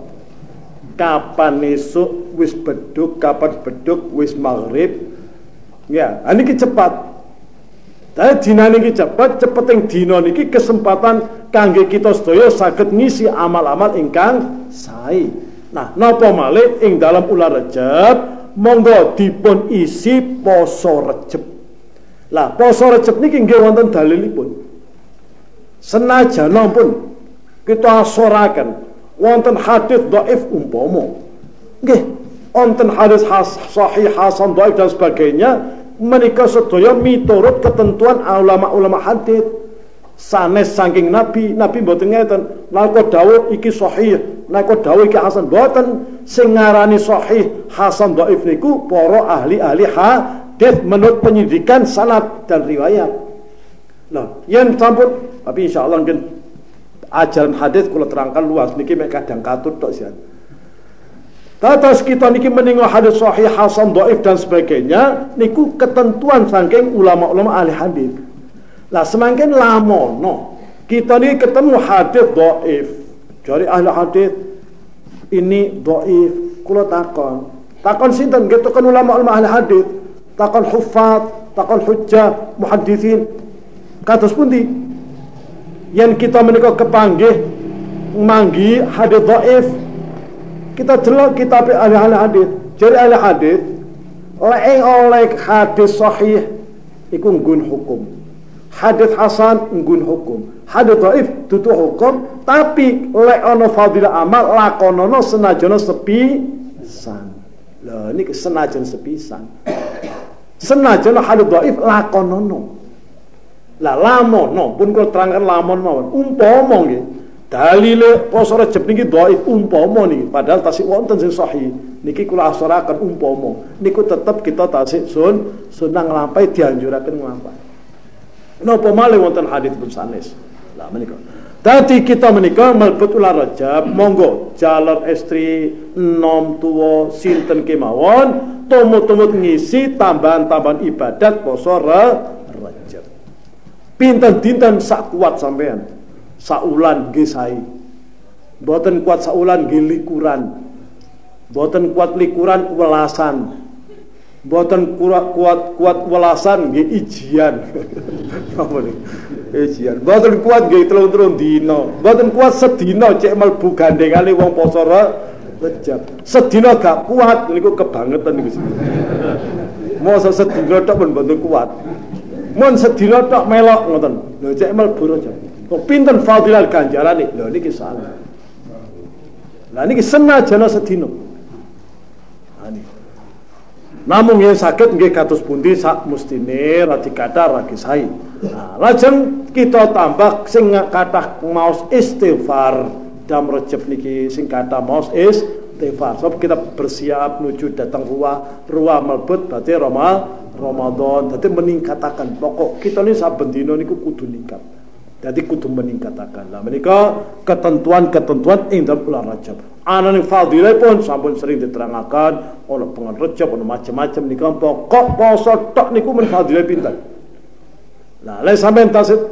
Kapan esuk wis beduk kapan beduk wis maghrib? Ya ini cepat tapi dina niki cepet, cepet yang dina niki kesempatan kangge kita sedaya saged ngisi amal-amal ingkang sae. Nah, napa malih ing dalam ular Rejab monggo dipun isi poso Rejab. Lah, poso Rejab niki nggih wonten dalilipun. Senajan pun kita asoraken wonten hadis dhaif umpama. Nggih, wonten hadis has, sahih hasan dhaif dan sebagainya menikah sedaya miturut ketentuan ulama-ulama hadis sanes saking nabi nabi mboten ngeten nalika dawuh iki sahih nalika dawuh iki hasan mboten sing ngarani sahih hasan dhaif niku para ahli-ahli hadis menurut penyidikan sanad dan riwayat. Nah yen sampun tapi insyaallah mungkin ajaran hadis kula terangkan luas niki mek kadang katut tok sih Tatas kita niki meninggal hadis sahih hasan doif dan sebagainya niku ketentuan saking ulama-ulama ahli hadis. Lah semakin lama no kita ni ketemu hadis doif dari ahli hadis ini doif kula takon. Takon sinten? Gitu kan ulama-ulama ahli hadis. Takon hufat takon hujjah muhaddisin. Kados pundi? Yang kita menikah kepanggih manggi hadis doif kita delok kitab ahli-ahli hadis. Jadi ahli hadis lek oleh hadis sahih iku nggun hukum. Hadis hasan nggun hukum. Hadis dhaif dudu hukum, tapi lek ana fadilah amal lakonono senajana sepisan. Lah niki senajan sepisan. Senajan hadis dhaif lakonono. Lah lamono pun kula terangkan lamon mawon. Umpama nggih dalile poso Rajab niki dhaif umpama niki. Padahal tasik wonten sing sahih. Niki kula asaraken umpama. Niku tetep kita tasik sun sunang nglampahi dianjuraken nglampahi. Napa malih wonten hadis pun sanes? Lah menika. Tadi kita menikah melebut ular Rajab, monggo jalur istri nom tuwo sinten kemawon, tumut-tumut ngisi tambahan-tambahan ibadat poso Rajab. Pinten dinten sak kuat sampean saulan nggih sae. Mboten kuat saulan nggih likuran. Mboten kuat likuran welasan. Mboten kuat kuat kuat welasan nggih ijian. Apa Ijian. Mboten kuat nggih telung-telung dina. Mboten kuat sedina cek mlebu gandengane wong poso Rejab. Sedina gak kuat niku kebangetan niku. Mosok sedina tok pun mboten kuat. Mun sedina tok melok ngoten. Lho cek mlebu Rejab. Kok pinten fadilah ganjarane? Lho niki salah. Lah niki senajana sedina. Namun yang sakit nggih kados pundi sak mustine ra dikata ra kisai. Nah, lajeng kita tambah sing kathah maos istighfar dam Rejab niki sing kata maos istighfar. Sebab kita bersiap menuju datang ruah, ruah melebet berarti Roma Ramadan. Dadi meningkatakan pokok kita ini saben dina niku kudu ningkat. Jadi kudu meningkatakan. Lah menika ketentuan-ketentuan ing dalam bulan Rajab. Anane fadilah pun sampun sering diterangkan oleh pengen Rajab ono macam-macam nika pokok poso tok niku men fadilah pinten. Lah lek sampean tasih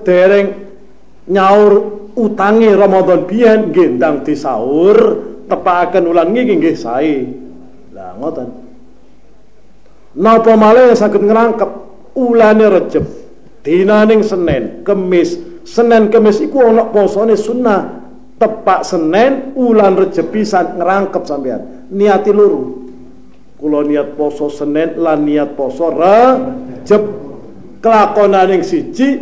nyaur utangi Ramadan biyen nggih ndang disaur tepaken ulang nggih sae. Lah ngoten. Napa malih saged ngrangkep ulane Rajab dinaning Senin, Kemis, Senin Kemis iku ana posone sunnah. Tepak Senin ulan Rejab pisan ngerangkep sampean. Niati luru. Kula niat poso Senin lan niat poso Rejab. Kelakonan yang siji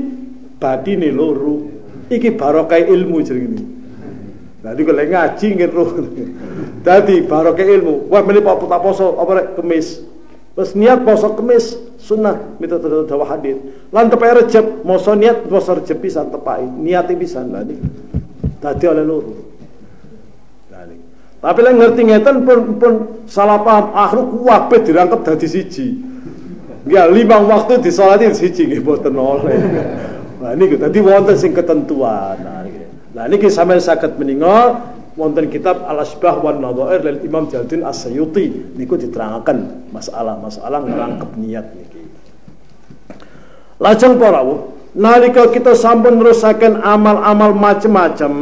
badine luru. Iki barokah ilmu jenenge. Dadi kalau ngaji nggih roh. Dadi barokah ilmu. Wah meni tak poso apa rek Kemis. Terus niat poso Kemis sunnah miturut dawa hadis lan tepai rejeb moso niat moso rejeb pisan tepai. Niat pisan nih? Tadi oleh loro tapi yang ngerti ngeten pun pun salah paham akhru kuwabe dirangkep dadi siji. Ya lima waktu disolati siji nggih boten oleh. Nah niku dadi wonten sing ketentuan. Nah niki nah niki sampeyan saged meninga wonten kitab Al-Asbah wan Nadhair dari Imam Jaldin As-Sayyuti niku diterangkan masalah-masalah ngerangkep niat niki Lajeng para nalika kita sampun nerusaken amal-amal macam-macam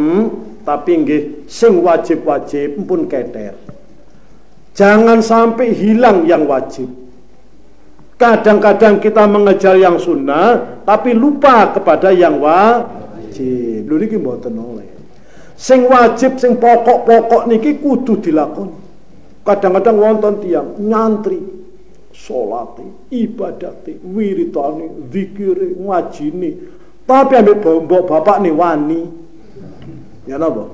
tapi nggih sing wajib-wajib pun keter. Jangan sampai hilang yang wajib. Kadang-kadang kita mengejar yang sunnah tapi lupa kepada yang wajib. Lho niki mboten oleh. Sing wajib sing pokok-pokok niki kudu dilakoni. Kadang-kadang wonten tiang nyantri salate, ibadate, wiritane, zikire, ngajine. Tapi ambek mbok bapak nih wani. Ya napa?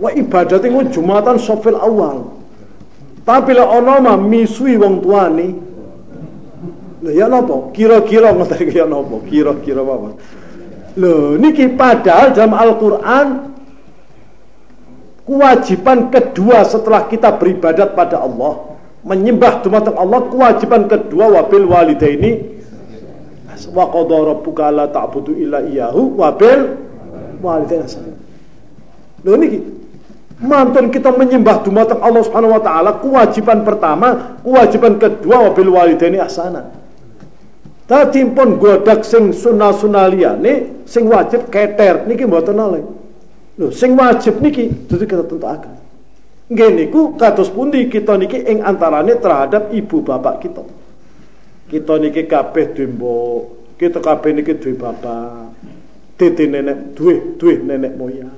Wa ibadat iku Jumatan sofil awal. Tapi lah ana mah misui wong tuane. Lho ya napa? Kira-kira ngoten ya napa? Kira-kira apa? Lho niki padahal dalam Al-Qur'an kewajiban kedua setelah kita beribadat pada Allah menyembah dumateng Allah kewajiban kedua wabil walidaini wa qadara rabbuka la ta'budu illa iyyahu wabil walidaini lho niki mantun kita menyembah dumateng Allah Subhanahu wa taala kewajiban pertama kewajiban kedua wabil walidaini ihsana Tadi pun godak sing sunah-sunah liyane sing wajib keter niki mboten oleh. Lho sing wajib niki dudu kita tentuaken. Nggih niku kados pundi kita niki ing antarane terhadap ibu bapak kita. Kita niki kabeh duwe kita kabeh niki duwe bapak. Titi nenek duwe duwe nenek moyang.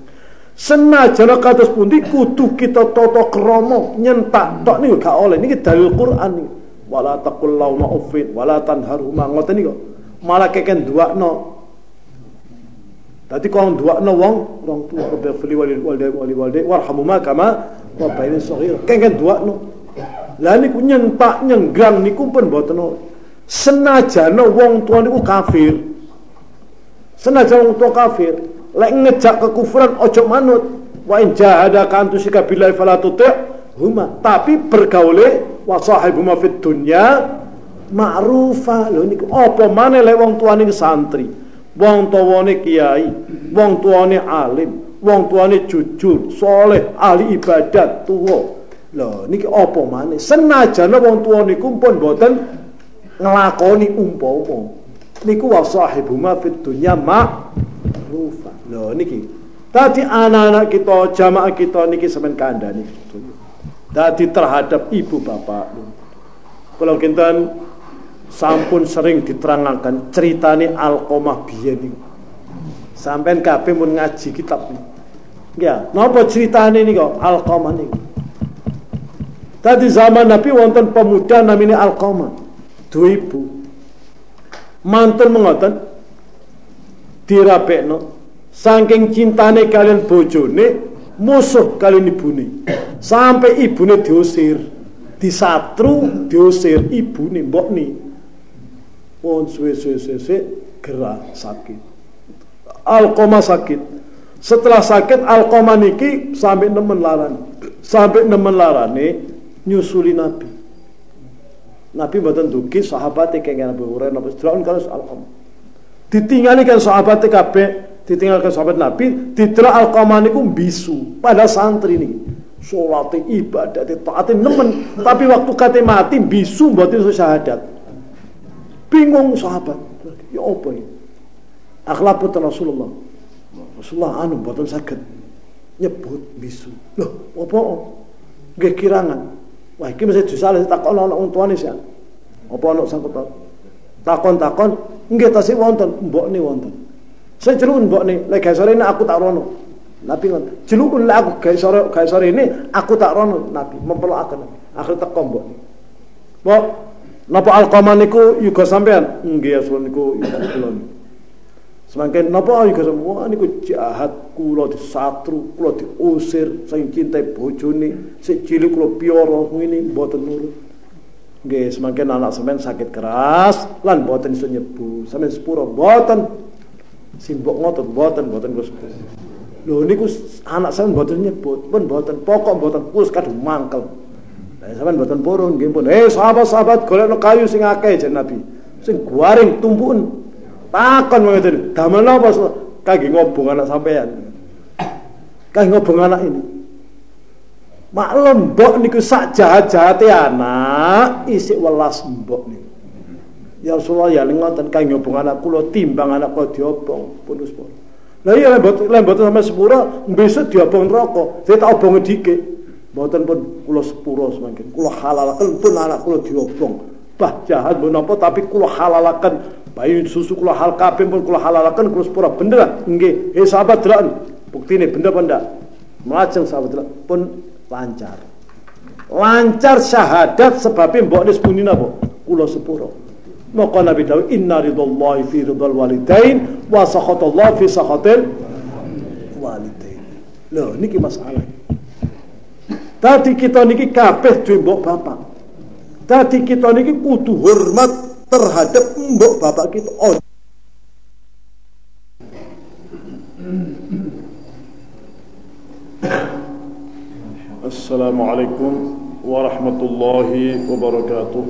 Senajan kados pundi kudu kita tata krama nyentak tok niku gak oleh niki dalil Quran niki. Wala taqul lauma uffin wala tanharhuma ngoten niku. Malah keken duakno Tadi kau dua no wong orang tua Rabbi fili wali walde wali walde warhamuma kama wa bayin saghir. Kengken dua no. Lah niku nyentak nyenggang niku pun mboten senajan wong tua niku kafir. Senajan wong tua kafir, lek ngejak kekufuran ojo manut. Wa in jahadaka antusika billahi fala huma. Tapi bergaule wa sahibuma fid dunya ma'rufa. Lho niku apa maneh lek wong tua niku santri wong tuwane kiai, wong tuwane alim, wong tuwane jujur, soleh, ahli ibadat, tuwa. Lho niki apa maneh? Senajan wong tuwa niku pun boten nglakoni umpama. Niku wa sahibuma fid dunya ma'rufa. Lho niki. Tadi anak-anak kita, jamaah kita niki semen kandhani. Tadi terhadap ibu bapak. Kalau kinten sampun sering diterangkan ceritane Alqomah biyen niku. Sampeyan kabeh mun ngaji kitab niku. Ya, napa ceritane niku Alqomah niku? Tadi zaman Nabi wonten pemuda namanya Alqomah. Dua ibu. Mantun mengoten dirapekno saking cintane kalian bojone musuh kalian ibune sampai ibune diusir disatru diusir ibu nih suwe, suwe gerah sakit. Alkoma sakit. Setelah sakit alkoma niki sampai nemen larani sampai nemen larani nyusuli nabi. Nabi duki sahabat kayak Nabi Hurairah Nabi Sulaun kalau alkoma ditinggali kan sahabat kabeh ditinggalkan sahabat Nabi didelok alkoma niku bisu pada santri nih sholat ibadah taat nemen. Tapi waktu kate mati bisu mboten syahadat bingung sahabat. Ya apa ini? Akhlak Rasulullah. Rasulullah anu mboten saged. Nyebut bisu. Loh apa? Nggih kirangan. Wah iki mesti disalih takon ana wong tuane sih apa ana sangkut takon-takon nggih tasih wonten. Mbok ni wonten. Saya celun mbok ni lek sore ini aku tak rono. Nabi ngoten. Jelukun lah aku gawe sore gawe sore ini aku tak rono Nabi. Memperlakukan Nabi. Akhir teko mbok. Mbok napa alqamah niku yuga sampean? Nggih asul niku yuga kula. Semakin napa yuga semua niku jahat kula disatru, kula diusir sing cintai bojone, sik cilik kula piara ngene mboten nurut. Nggih, semakin anak sampean sakit keras lan mboten iso nyebu. Sampeyan sepuro mboten simbok ngotot mboten mboten kula sepuro. Lho niku anak saya mboten nyebut, pun mboten pokok mboten kus kadung mangkel. Lah sampean mboten purun nggih pun. Eh sahabat-sahabat golekno kayu sing akeh jen Nabi. Sing guaring tumpuken. Takon ngoten. Damel napa kangge ngobong anak sampean? Kangge ngobong anak ini. Maklum mbok niku sak jahat-jahate anak isik welas mbok niku. Ya Rasulullah ya ngoten kangge ngobong anak kula timbang anak kula diobong pun wis Lah iya lembot lembot sampai sepura besok diobong rokok. Saya tak obong dike. Mboten pun kula sepura semakin. Kula halalaken pun anak kula diobong. Bah jahat menapa tapi kula halalaken bayi susu kula hal kabeh pun kula halalaken kula sepura bener nggih. Eh sahabat delok buktine bener apa ndak? Melajeng sahabat delok pun lancar. Lancar syahadat sebabnya mbok nis puni napa? Kula sepura. Maka Nabi Dawud inna ridallahi fi ridal walidain wa sakhatallah fi sakhatil walidain. Loh niki masalah. Tadi kita niki kabeh duwe mbok bapak. Tadi kita niki kudu hormat terhadap mbok bapak kita. Oh. Assalamualaikum warahmatullahi wabarakatuh.